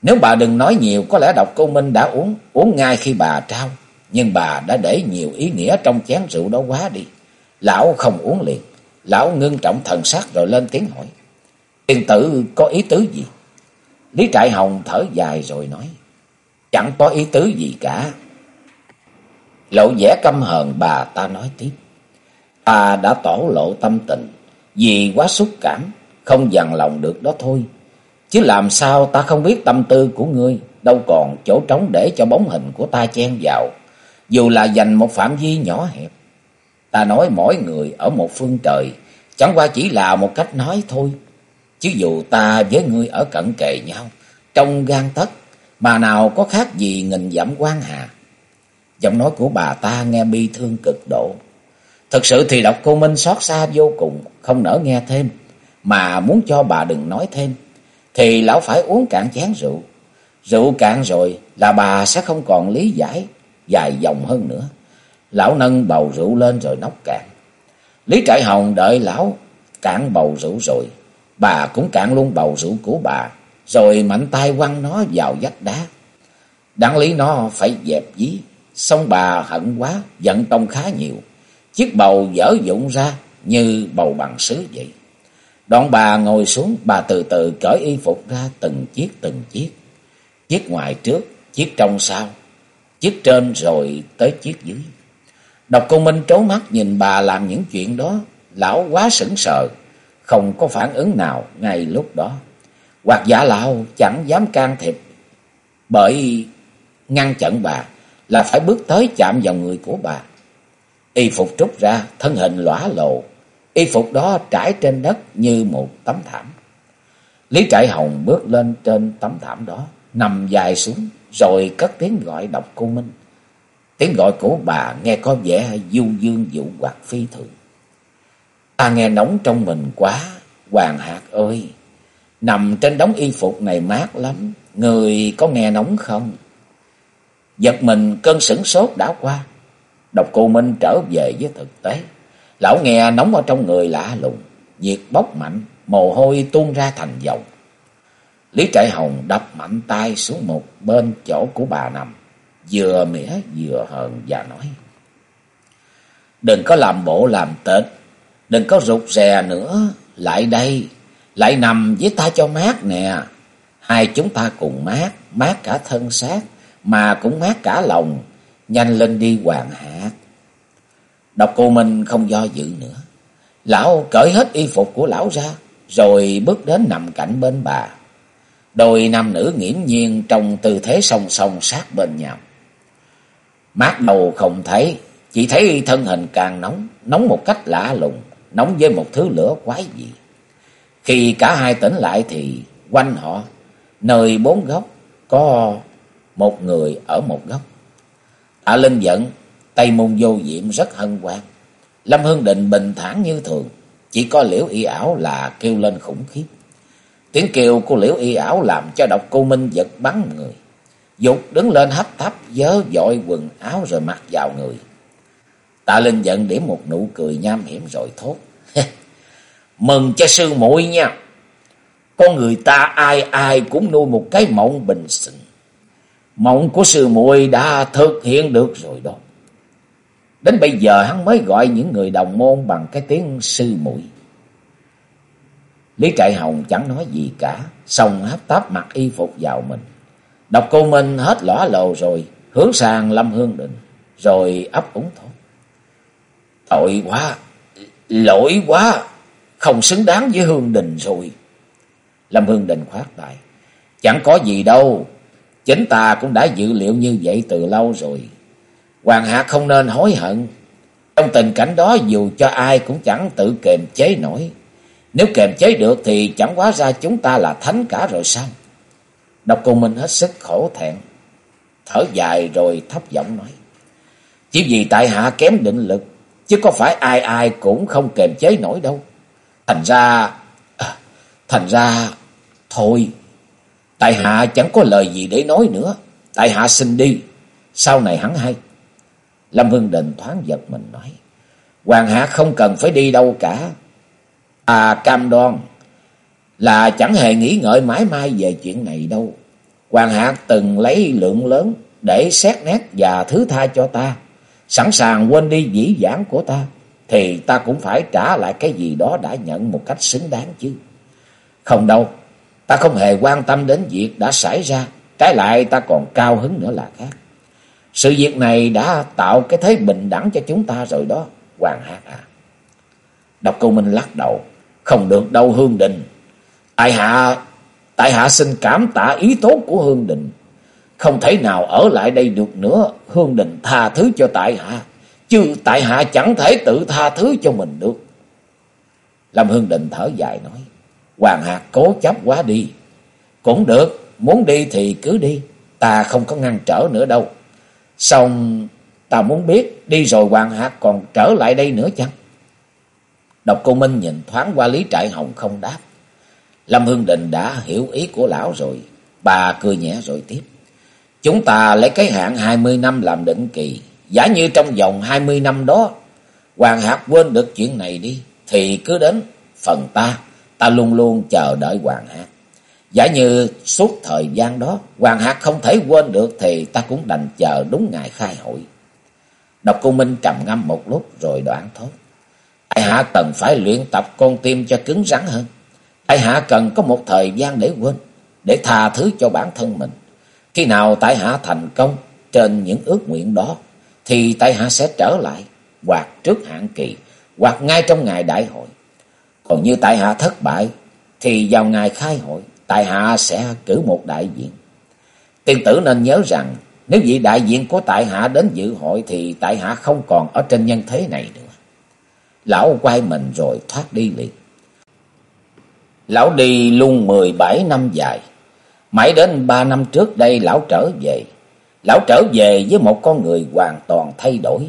Nếu bà đừng nói nhiều, có lẽ độc cô Minh đã uống, uống ngay khi bà trao. Nhưng bà đã để nhiều ý nghĩa trong chén rượu đó quá đi. Lão không uống liền. Lão ngưng trọng thần sắc rồi lên tiếng hỏi. tiên tử có ý tứ gì? Lý Trại Hồng thở dài rồi nói. Chẳng có ý tứ gì cả. Lộ vẻ căm hờn bà ta nói tiếp. Ta đã tỏ lộ tâm tình. Vì quá xúc cảm. Không dằn lòng được đó thôi. Chứ làm sao ta không biết tâm tư của ngươi. Đâu còn chỗ trống để cho bóng hình của ta chen vào. Dù là dành một phạm vi nhỏ hẹp. Ta nói mỗi người ở một phương trời. Chẳng qua chỉ là một cách nói thôi. Chứ dù ta với ngươi ở cận kề nhau, trong gan tất, mà nào có khác gì nghìn dặm quan hà. Giọng nói của bà ta nghe bi thương cực độ. Thật sự thì độc cô Minh xót xa vô cùng, không nỡ nghe thêm, mà muốn cho bà đừng nói thêm. Thì lão phải uống cạn chén rượu. Rượu cạn rồi là bà sẽ không còn lý giải, dài dòng hơn nữa. Lão nâng bầu rượu lên rồi nóc cạn. Lý Trại Hồng đợi lão cạn bầu rượu rồi, Bà cũng cạn luôn bầu rượu của bà, rồi mạnh tay quăng nó vào vách đá. Đáng lý nó phải dẹp dí, xong bà hận quá, giận tông khá nhiều. Chiếc bầu dở dụng ra như bầu bằng sứ vậy. Đoạn bà ngồi xuống, bà từ từ cởi y phục ra từng chiếc từng chiếc. Chiếc ngoài trước, chiếc trong sau, chiếc trên rồi tới chiếc dưới. Độc cô Minh trố mắt nhìn bà làm những chuyện đó, lão quá sững sờ, không có phản ứng nào ngay lúc đó. Hoặc giả lão chẳng dám can thiệp, bởi ngăn chặn bà là phải bước tới chạm vào người của bà. Y phục trút ra, thân hình lõa lộ, y phục đó trải trên đất như một tấm thảm. Lý Trại Hồng bước lên trên tấm thảm đó, nằm dài xuống, rồi cất tiếng gọi độc cô Minh. Tiếng gọi của bà nghe có vẻ du dương dụ hoặc phi thường. Ta nghe nóng trong mình quá, Hoàng Hạc ơi, nằm trên đống y phục này mát lắm, người có nghe nóng không? Giật mình cơn sửng sốt đã qua, độc cô Minh trở về với thực tế. Lão nghe nóng ở trong người lạ lùng, nhiệt bốc mạnh, mồ hôi tuôn ra thành dòng. Lý Trại Hồng đập mạnh tay xuống một bên chỗ của bà nằm, vừa mỉa vừa hờn và nói. Đừng có làm bộ làm tết, Đừng có rụt rè nữa. Lại đây. Lại nằm với ta cho mát nè. Hai chúng ta cùng mát. Mát cả thân xác. Mà cũng mát cả lòng. Nhanh lên đi hoàng hạ. Độc cô Minh không do dự nữa. Lão cởi hết y phục của lão ra. Rồi bước đến nằm cạnh bên bà. Đôi nam nữ nghiễm nhiên trong tư thế song song sát bên nhau. Mát đầu không thấy, chỉ thấy thân hình càng nóng, nóng một cách lạ lùng nóng với một thứ lửa quái dị. Khi cả hai tỉnh lại thì quanh họ, nơi bốn góc, có một người ở một góc. Tạ Linh giận, tay môn vô diệm rất hân hoan. Lâm Hương Định bình thản như thường, chỉ có liễu y ảo là kêu lên khủng khiếp. Tiếng kêu của liễu y ảo làm cho độc cô Minh giật bắn người. Dục đứng lên hấp tấp dớ dội quần áo rồi mặc vào người. Tạ Linh giận điểm một nụ cười nham hiểm rồi thốt. Mừng cho sư muội nha. Con người ta ai ai cũng nuôi một cái mộng bình sinh. Mộng của sư muội đã thực hiện được rồi đó. Đến bây giờ hắn mới gọi những người đồng môn bằng cái tiếng sư muội Lý Trại Hồng chẳng nói gì cả, xong hấp tấp mặc y phục vào mình. Độc cô Minh hết lõa lồ rồi, hướng sang Lâm Hương Định, rồi ấp úng thôi. Tội quá, lỗi quá, không xứng đáng với Hương Đình rồi. Lâm Hương Đình khoát tay, chẳng có gì đâu, chính ta cũng đã dự liệu như vậy từ lâu rồi. Hoàng Hạ không nên hối hận, trong tình cảnh đó dù cho ai cũng chẳng tự kềm chế nổi. Nếu kềm chế được thì chẳng quá ra chúng ta là thánh cả rồi sao? Độc Cô Minh hết sức khổ thẹn, thở dài rồi thấp giọng nói. Chỉ vì tại hạ kém định lực, chứ có phải ai ai cũng không kềm chế nổi đâu. Thành ra, à, thành ra, thôi, tại hạ chẳng có lời gì để nói nữa. Tại hạ xin đi, sau này hắn hay. Lâm Hưng Định thoáng giật mình nói. Hoàng hạ không cần phải đi đâu cả. À cam đoan, là chẳng hề nghĩ ngợi mãi mai về chuyện này đâu. Hoàng hạ từng lấy lượng lớn để xét nét và thứ tha cho ta. Sẵn sàng quên đi dĩ dãn của ta. Thì ta cũng phải trả lại cái gì đó đã nhận một cách xứng đáng chứ. Không đâu. Ta không hề quan tâm đến việc đã xảy ra. Trái lại, ta còn cao hứng nữa là khác. Sự việc này đã tạo cái thế bình đẳng cho chúng ta rồi đó. Hoàng hạ à. Độc cô Minh lắc đầu. Không được đâu Hương Đình. Tại hạ, tại hạ xin cảm tạ ý tốt của Hương Đình. Không thể nào ở lại đây được nữa. Hương Đình tha thứ cho tại hạ. Chứ tại hạ chẳng thể tự tha thứ cho mình được. Lâm Hương Đình thở dài nói. Hoàng Hạc cố chấp quá đi. Cũng được, muốn đi thì cứ đi. Ta không có ngăn trở nữa đâu. Xong ta muốn biết đi rồi Hoàng Hạc còn trở lại đây nữa chăng? Độc cô Minh nhìn thoáng qua Lý Trại Hồng không đáp. Lâm Hương Định đã hiểu ý của lão rồi. Bà cười nhẹ rồi tiếp. Chúng ta lấy cái hạn 20 năm làm định kỳ. Giả như trong vòng 20 năm đó, Hoàng Hạc quên được chuyện này đi, thì cứ đến phần ta, ta luôn luôn chờ đợi Hoàng Hạc. Giả như suốt thời gian đó, Hoàng Hạc không thể quên được thì ta cũng đành chờ đúng ngày khai hội. Độc Cô Minh trầm ngâm một lúc rồi đoạn thốt. Tại hạ cần phải luyện tập con tim cho cứng rắn hơn. Tại hạ cần có một thời gian để quên, để tha thứ cho bản thân mình. Khi nào tại hạ thành công trên những ước nguyện đó, thì tại hạ sẽ trở lại, hoặc trước hạn kỳ, hoặc ngay trong ngày đại hội. Còn như tại hạ thất bại, thì vào ngày khai hội, tại hạ sẽ cử một đại diện. Tiên tử nên nhớ rằng, nếu vị đại diện của tại hạ đến dự hội, thì tại hạ không còn ở trên nhân thế này nữa. Lão quay mình rồi thoát đi liền. Lão đi luôn 17 năm dài. Mãi đến 3 năm trước đây lão trở về. Lão trở về với một con người hoàn toàn thay đổi.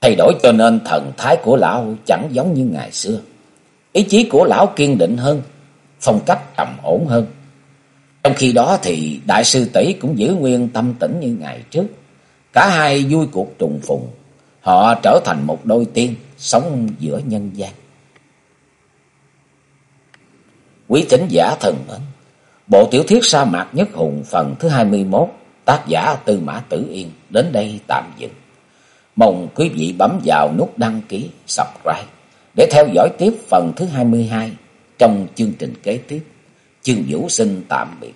Thay đổi cho nên thần thái của lão chẳng giống như ngày xưa. Ý chí của lão kiên định hơn, phong cách trầm ổn hơn. Trong khi đó thì đại sư tỷ cũng giữ nguyên tâm tĩnh như ngày trước. Cả hai vui cuộc trùng phùng. Họ trở thành một đôi tiên sống giữa nhân gian. Quý thính giả thần mến, bộ tiểu thuyết sa mạc nhất hùng phần thứ 21, tác giả Tư Mã Tử Yên đến đây tạm dừng. Mong quý vị bấm vào nút đăng ký, subscribe để theo dõi tiếp phần thứ 22 trong chương trình kế tiếp. Chương Vũ xin tạm biệt.